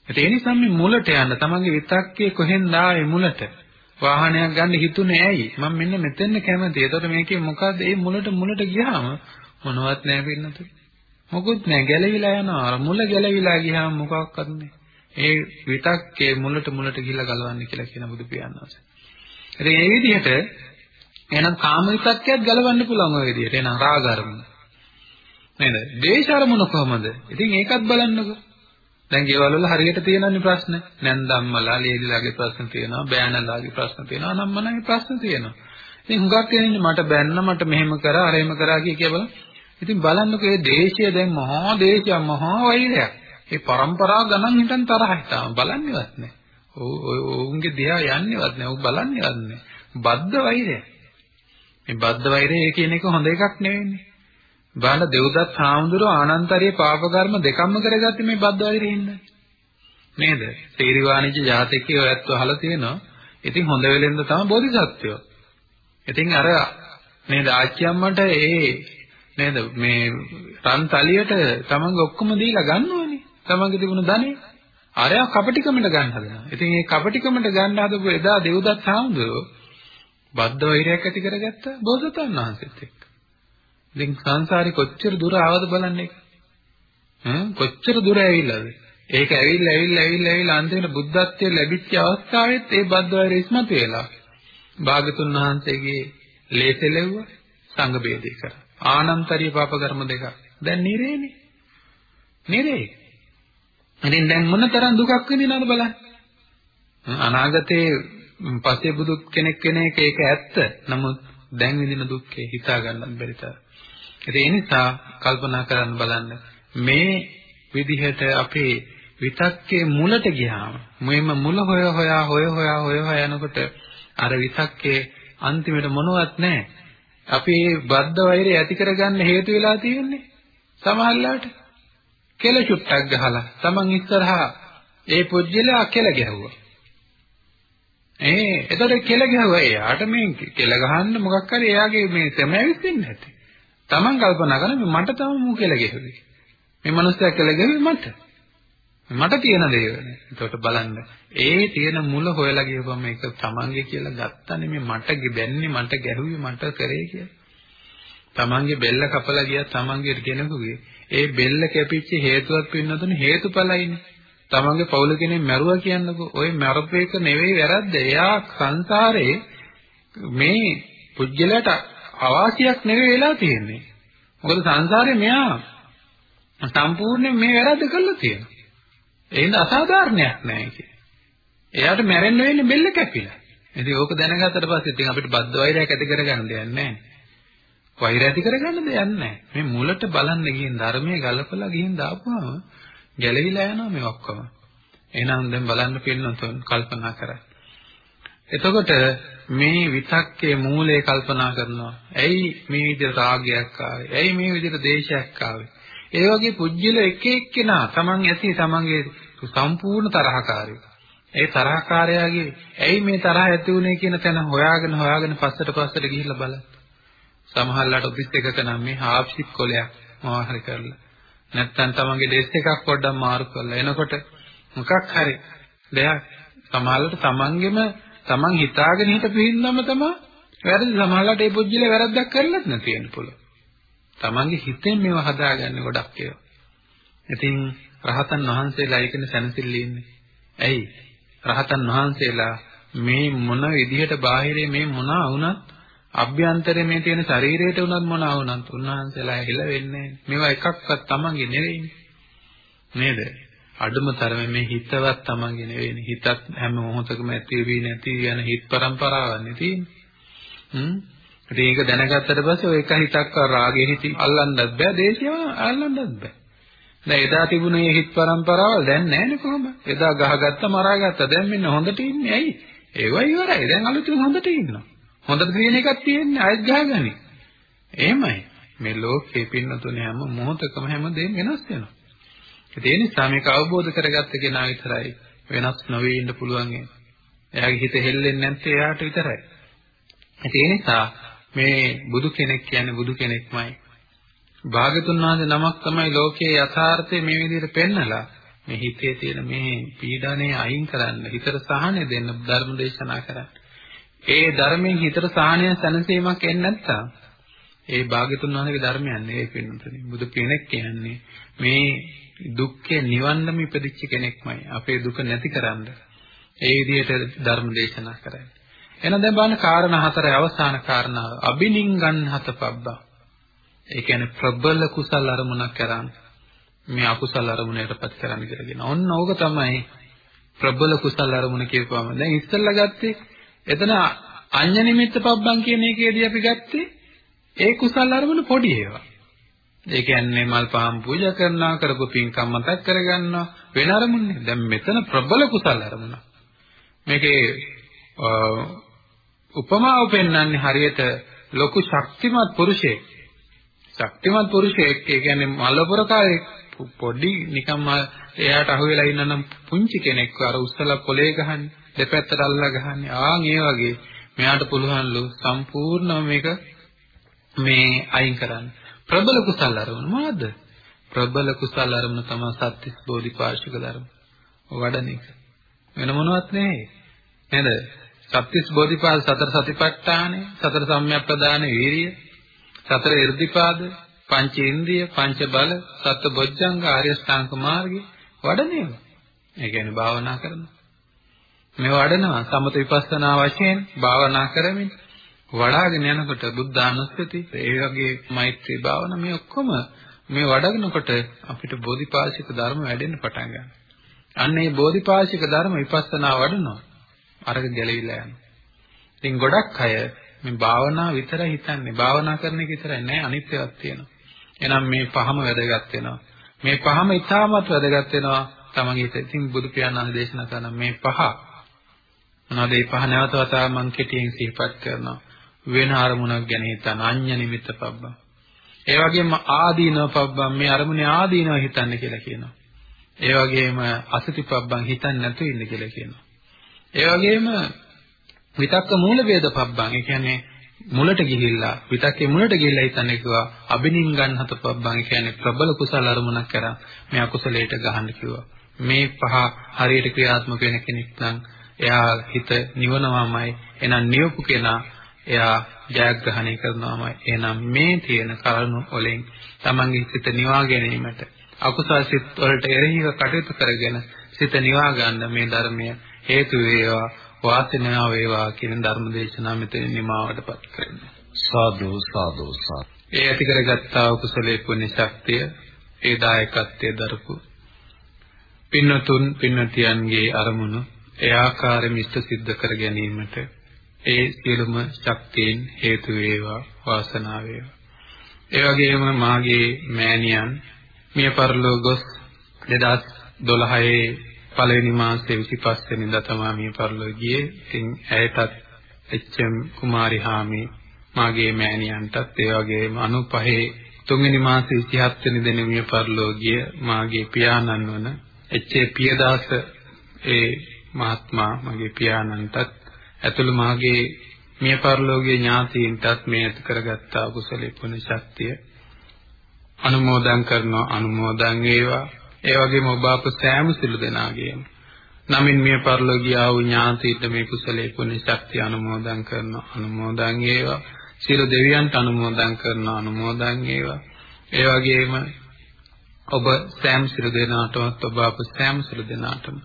ඒ නිසා මේ මුලට යන්න තමන්ගේ විතක්කේ කොහෙන්ද ආවේ මුලට? වාහනයක් ගන්න හිතුනේ ඇයි? මම මෙන්න මෙතෙන් කැමතියි. එතකොට මේකේ මොකද්ද? මේ මුලට මුලට ගියාම මොනවත් නැහැ වෙන්නතු. මොකුත් නැහැ. ගැලවිලා යනවා. මුල ගැලවිලා ගියාම මොකක්වත් නැහැ. ඒ විතක්කේ මුලට මුලට ගිහිල්ලා ගලවන්නේ කියලා කියන බුදු පියාණන් වහන්සේ. ඉතින් මේ විදිහට එහෙනම් කාම විතක්කයක් ගලවන්න පුළුවන් ඔය විදිහට. එහෙනම් රාග අරමුණ. නේද? දේශ අරමුණ කොහමද? ඉතින් ඒකත් බලන්නකෝ. දැන් ගෙවල් වල හරියට තියෙනනේ ප්‍රශ්න. නැන්දම්මලා ලේලිලාගේ ප්‍රශ්න තියෙනවා, බෑනලාගේ ප්‍රශ්න තියෙනවා, අනම්මලාගේ ප්‍රශ්න තියෙනවා. ඉතින් හුඟක් කියන්නේ මට බැන්න මට මෙහෙම කරා, අර එහෙම කරා කිය කියලා. ඉතින් බලන්නකෝ මේ දේශය දැන් මහා දේශයක්, මහා වෛරයක්. ඒ પરම්පරා ගණන් හිටන් තරහයි තාම බලන්නේවත් නැහැ. ඔවුන්ගේ දිහා යන්නේවත් නැහැ. ඔව් බලන්නේවත් නැහැ. බද්ධ වෛරය. මේ බද්ධ වෛරය කියන එක හොඳ එකක් නෙවෙන්නේ. බලන්න දෙව්දත් හාමුදුරුවෝ ආනන්තරීය පාප කර්ම දෙකක්ම කරගත්තේ මේ බද්ධ වෛරයෙන් නේද? තේරිවාණිජ ජාතකයේ ඔයත් අහලා තියෙනවා. ඉතින් හොඳ වෙලෙන්ද තමයි බෝධිසත්වයෝ. ඉතින් අර නේද ආච්චියම්මට ඒ නේද මේ රන් තලියට තමන්ගේ ඔක්කොම දීලා ගන්නවනේ. තමන්ගේ තිබුණු ධනෙ. අරයා කපටිකමට ගන්න හදනවා. ඉතින් මේ කපටිකමට ගන්න හදපු එදා දෙව්දත් හාමුදුරුවෝ බද්ධ වෛරයක් ඇති කරගත්ත බෝසතාණන් වහන්සේත් එක්ක. ඉතින් සංසාරේ කොච්චර දුර ආවද බලන්නේ. හ්ම් කොච්චර දුර ඇවිල්ලාද? ඒක ඇවිල්ලා ඇවිල්ලා ඇවිල්ලා ඇවිල්ලා අන්තිමට බුද්ධත්වයේ ලැබිච්ච අවස්ථාවෙත් ඒ බද්ධවෛරය ඉස්මතු වෙලා. භාගතුන් වහන්සේගේ ලේසෙලෙව්ව සංඝ බේදේ කර. ආනන්තරීය පාප කර්ම දෙක. දැන් නිරේනේ. නිරේ. ඉතින් දැන් මොනතරම් දුකක් විඳිනවද බලන්න. අනාගතේ පස්සේ බුදු කෙනෙක් වෙන එක ඒක ඇත්ත. නමුත් දැන් විඳින දුක්ඛේ හිතා ගන්නත් බැරි තරම්. ඒ නිසා කල්පනා කරන්න බලන්න මේ විදිහට අපේ විතක්කේ මුලට ගියාම මෙම මුල හොය හොයා හොය හොයා හොය හොයා යනකොට අර විතක්කේ අන්තිමට මොනවත් නැහැ. අපි මේ බද්ධ වෛරය ඇති කරගන්න හේතු වෙලා තියෙන්නේ සමහරලාට කෙල චුට්ටක් ගහලා Taman ඉස්සරහා ඒ පුජ්‍යලයා කෙල ගැහුවා. ඒ එතකොට කෙල ගැහුවා එයාට මේ කෙල ගහන්න මොකක් හරි එයාගේ මේ සමෑවිස් වෙන්නේ නැති. Taman කල්පනා කරන්නේ මට තම මූ කියලා ගෙහුවේ. මේ මනුස්සයා කියලා ගෙහුවේ මට. මට තියෙන දේ එතකොට බලන්න ඒ තියෙන මුල හොයලා ගියපම මේක Tamanගේ කියලා ගත්තනේ මේ මට බැන්නේ මට ගැහුවේ මට කරේ කියලා. Tamanගේ බෙල්ල කපලා ගියා Tamanගේ කෙනෙකුගේ ඒ බෙල්ල කැපිච්ච හේතුවක් වෙන්නතුනේ හේතුඵලයිනේ. Tamanගේ පවුල කෙනෙක් මැරුවා කියන්නකෝ. ওই මරපේක නෙවෙයි වැරද්ද. එයා සංසාරේ මේ පුජ්‍යලයට අවාසියක් නෙවෙයි වෙලා තියෙන්නේ. මොකද සංසාරේ මෙයා සම්පූර්ණයෙන් මේ වැරද්ද කරලා තියෙනවා. එහෙනම් අසාධාරණයක් නැහැ කියේ. එයාට මැරෙන්න වෙන්නේ බෙල්ල කැපිලා. ඉතින් ඕක දැනගත්තට පස්සේ ඉතින් අපිට බද්ධ වෛරයක් ඇති කරගන්න දෙයක් නැහැ. වෛර ඇති කරගන්න දෙයක් නැහැ. මේ මුලට බලන්න ගිහින් ධර්මයේ ගලපලා ගිහින් දාපුවම ගැලවිලා යනවා මේ ඔක්කොම. එහෙනම් දැන් බලන්න පින්නතුන් කල්පනා කරා. එතකොට මේ විතක්කේ මූලය කල්පනා කරනවා. ඇයි මේ විදිහට රාගයක් ආවේ? ඇයි මේ විදිහට දේශයක් ආවේ? ඒ වගේ පුජ්‍යල එක එක්කෙනා Taman ඇති Tamanගේ සම්පූර්ණ තරහකාරී. ඒ තරහකාරයාගේ ඇයි මේ තරහ ඇති වුනේ කියන තැන හොයාගෙන හොයාගෙන පස්සට පස්සට ගිහිල්ලා බලන්න. සමහරලාට ඔෆිස් එකක නම් මේ හාෆ් ෂිප් කොලයක් මොනවා හරි කරලා නැත්තම් තමන්ගේ ඩෙස් එකක් පොඩ්ඩක් මාරු කරලා එනකොට මොකක් හරි දෙයක් සමහරවිට තමන්ගෙම තමන් හිතාගෙන හිටපු හින්දාම තමයි වැරදි සමහරවිට ඒ පුජ්‍යලේ වැරද්දක් කරලත් නැති වෙන්න පුළුවන්. තමන්ගේ හිතෙන් මේව හදාගන්න ගොඩක් ඒවා. ඉතින් රහතන් වහන්සේලා ඒකනේ සැනසෙල්ල ඉන්නේ. ඇයි? රහතන් වහන්සේලා මේ මොන විදිහට බාහිරේ මේ මොනවා වුණත් අභ්‍යන්තරයේ මේ තියෙන ශරීරයට උනත් මොනවා වුණත් උන්වහන්සේලා හිල වෙන්නේ මේවා එකක්වත් තමන්ගේ නෙවෙයිනේ නේද අඩුම තරමේ මේ හිතවත් තමන්ගේ නෙවෙයිනේ හිතත් හැම මොහොතකම ඇති වෙවි නැති යන හිත પરම්පරාවන්නේ තියෙන්නේ හ්ම් ඉතින් ඒක දැනගත්තට පස්සේ ඔය එක හිතක් රාගේ හිති අල්ලන්නත් බෑ දේශියව අල්ලන්නත් බෑ දැන් එදා තිබුණේ හිත් පරම්පරාවල් දැන් නැහැනේ කොහොමද? එදා ගහගත්ත මරාගත්ත දැන් මෙන්න හොඳට ඉන්නේ ඇයි? ඒව ඉවරයි. දැන් අලුතින් හොඳට ඉන්නවා. හොඳට තියෙන එකක් තියෙන්නේ ආයෙත් ගහගනි. එහෙමයි. මේ ලෝකේ පින්නතුනේ හැම මොහොතකම හැම දෙයක්ම වෙනස් වෙනවා. ඒ නිසා මේක අවබෝධ කරගත්ත කෙනා විතරයි වෙනස් නොවී ඉන්න පුළුවන්. එයාගේ හිත හෙල්ලෙන්නේ නැත්නම් එයාට විතරයි. ඒ නිසා මේ බුදු කෙනෙක් කියන්නේ බුදු කෙනෙක්මයි. භාගතුන් වහන්සේ නමක් තමයි ලෝකයේ යථාර්ථය මේ විදිහට පෙන්නලා මේ හිතේ තියෙන මේ පීඩානේ අයින් කරන්න හිතට සහනය දෙන්න ධර්ම දේශනා කරන්න. ඒ ධර්මයෙන් හිතට සහනය සැනසීමක් එන්නේ නැත්තම් ඒ භාග්‍යතුන් වහන්සේගේ ධර්මයක් නෙවෙයි පින්නතුනි. බුදු කෙනෙක් කියන්නේ මේ දුක්ඛේ නිවන්නම ඉපදිච්ච කෙනෙක්මයි. අපේ දුක නැතිකරන්න. ඒ විදිහට ධර්ම දේශනා කරන්නේ. එහෙනම් දැන් බලන්න කාරණා හතරේ අවසාන කාරණාව අබිනින්ගන් හතපබ්බා. ඒ කියන්නේ ප්‍රබල කුසල අරමුණක් කරන් මේ අකුසල අරමුණයටපත් කරන්න කියලාගෙන. ඔන්න ඕක තමයි ප්‍රබල කුසල අරමුණ කියපුවම. දැන් ඉස්සෙල්ලා ගත්තේ එතන අඤ්ඤ නිමිත්ත පබ්බන් කියන එකේදී අපි ගත්තේ ඒ කුසල අරමුණ පොඩි ඒවා. ඒ කියන්නේ මල් පහන් පූජා කරනවා කරපු පින්කම් මතක් කරගන්නවා වෙන අරමුණනේ. දැන් මෙතන ප්‍රබල කුසල අරමුණ. මේකේ උපමාව පෙන්වන්නේ හරියට ලොකු ශක්තිමත් පුරුෂයෙක්. ශක්තිමත් පුරුෂයෙක් ඒ කියන්නේ මල්ලපුරකාරයෙක් පොඩි නිකම්ම එයාට අහුවෙලා ඉන්න නම් පුංචි කෙනෙක් අර උස්සලා පොලේ ගහන්නේ දෙපැත්තට අල්ලලා ගහන්නේ ආන් ඒ වගේ මෙයාට පුළුවන්ලු සම්පූර්ණව මේක මේ අයින් කරන්න ප්‍රබල කුසල අරමුණ. මොනවද? ප්‍රබල කුසල අරමුණ තමයි සත්‍ය බෝධිපාශික ධර්ම. වඩන එක. වෙන මොනවත් නෙවෙයි. නේද? සත්‍තිස් බෝධිපාද සතර සතිපට්ඨානෙ සතර සම්‍යක්ප්‍රදාන වීරිය සතර irdipaද පංච ඉන්ද්‍රිය පංච බල සත්‍ය බොජ්ජංග ආර්ය ශ්‍රාංක මාර්ගය වඩනේම ඒ කියන්නේ භාවනා කරනවා. මේ වඩනවා. සමත විපස්සනා වශයෙන් භාවනා කරමින් වඩාගෙන යනකොට බුද්ධානුස්සති ඒ වගේ මෛත්‍රී භාවනා මේ ඔක්කොම මේ වඩනකොට අපිට බෝධිපාශික ධර්ම වැඩෙන්න පටන් ගන්නවා. අන්න ඒ බෝධිපාශික ධර්ම විපස්සනා වඩනවා. අරක ගැලවිලා යනවා. ඉතින් ගොඩක් අය මේ භාවනා විතරයි හිතන්නේ. භාවනා කරන එක විතරයි නෑ අනිත් ඒවාත් තියෙනවා. එහෙනම් මේ පහම වැදගත් වෙනවා. මේ පහම ඉතාමත් වැදගත් වෙනවා. තමන්ගේ හිත. ඉතින් බුදු පියාණන් දේශනා කරන මේ පහ මොනවද මේ පහ නැවත වතාවක් මම කෙටියෙන් සිහිපත් කරනවා. වෙන අරමුණක් ගැන හිතන අඤ්ඤ නිමිත්ත පබ්බම්. ඒ වගේම ආදීනව පබ්බම් මේ අරමුණේ ආදීනව හිතන්න කියලා කියනවා. ඒ වගේම අසති පබ්බම් හිතන්නේ නැතුව ඉන්න කියලා කියනවා. ඒ වගේම විතක්ක මූල වේද පබ්බම්. ඒ කියන්නේ මුලට ගිහිල්ලා විතක්කේ මුලට ගිහිල්ලා හිතන්නේ කිව්වා අබිනින් ගන්නහත පබ්බම්. ඒ කියන්නේ ප්‍රබල කුසල අරමුණක් කරා මේ අකුසලයට ගහන්න කිව්වා. මේ පහ හරියට ක්‍රියාත්මක වෙන කෙනෙක් නම් එයා හිත නිවනවාමයි. එහෙනම් නියපු කෙනා එයා ජයග්‍රහණය කරනවාමයි. එහෙනම් මේ තියෙන කරුණු වලින් තමන්ගේ සිත නිවා ගැනීමට අකුසල් සිත් වලට එරෙහිව කටයුතු කරගෙන සිත නිවා ගන්න මේ ධර්මය හේතු වේවා වාසනාව වේවා කියන ධර්ම දේශනාව මෙතන නිමාවටපත් කරන්නේ. සාදු සාදු සාදු. ඒ ඇති කරගත්තා කුසලයේ පුණ්‍ය ශක්තිය ඒ දායකත්වයේ දරපු පින්නතුන් පින්නතියන්ගේ අරමුණු ඒ ආකාරයෙන් ඉෂ්ට සිද්ධ කර ගැනීමට ඒ සියලුම ශක්තියින් හේතු වේවා වාසනාව වේවා. ඒ වගේම මාගේ මෑණියන් මිය පරලෝ ගොස් 2012 පළවෙනි මාසයේ 25 වෙනිදා තමයි මිය පරලෝ ගියේ. ඉතින් ඇයටත් එච්.එම්. කුමාරි හාමි මාගේ මෑණියන්ටත් ඒ වගේම 95 තුන්වෙනි මාසයේ 27 වෙනි දින මිය පරලෝ ගිය මාගේ පියාණන් වන එච්.ඒ. පියදාස ඒ මහත්මයා මගේ පියාණන්ටත් ඇතුළු මාගේ මිය පරලෝකීය ඥාතීන්ටත් මේ ඇති කරගත්ත කුසලයේ පුණ්‍ය ශක්තිය අනුමෝදන් කරනවා අනුමෝදන් වේවා. ඒ වගේම ඔබ අප සෑම සිළු දෙනාගේම නමින් මිය පරලෝකීය ආ වූ ඥාතීන්ට මේ කුසලයේ පුණ්‍ය ශක්තිය අනුමෝදන් කරනවා අනුමෝදන් වේවා. සියලු දෙවියන්ට අනුමෝදන් කරනවා අනුමෝදන් වේවා. ඒ වගේම ඔබ සෑම සිළු දෙනාටම ඔබ අප සෑම සිළු දෙනාටම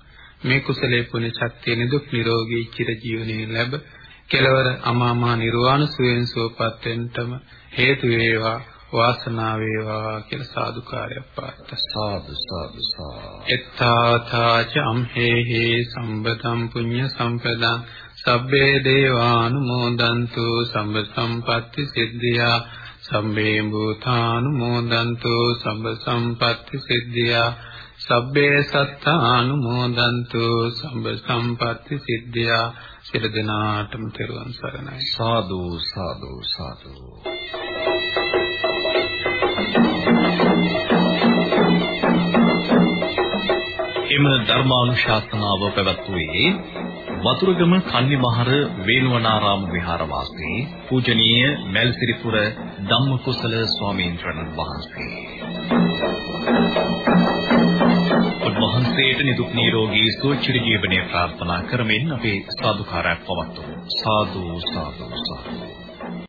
මේ කුසලයේ පුණ්‍ය ශක්තිය නිදුක් නිරෝගී චිර ජීවනයේ ලැබ කෙලවර අමාමා නිර්වාණ සුවයෙන් සුවපත් වෙන්නටම හේතු වේවා වාසනාව වේවා කියලා සාදුකාරයක් පාත්ත. සාදු සාදු සා එත්තාථාච අම්හෙහි සම්බතම් පුඤ්ඤ සම්පදං. සබ්බේ දේවානුමෝදන්තු සම්බ සම්පatti සිද්ධියා. සම්බේ භූතානුමෝදන්තු සම්බ සම්පatti සිද්ධියා සබ්බේ සත්තානුමෝදන්තු සම්බ සම්පatti සිද්ධියා සියලු දෙනාටම තෙරුවන් සරණයි සාදු සාදු සාදු එම ධර්මානුශාසනාව පැවැත්වුවේ වතුරුගම කන්නිමහර වේනුවනාරාම විහාරවාසී පූජනීය මල්සිරිපුර ධම්මකුසල ස්වාමීන් වහන්සේ. උන්වහන්සේට නිදුක් නිරෝගී සුවචිර ජීවනයේ ප්‍රාර්ථනා කරමින් අපේ සාදුකාරයක් පවත්වමු. සාදු සාදු සාදු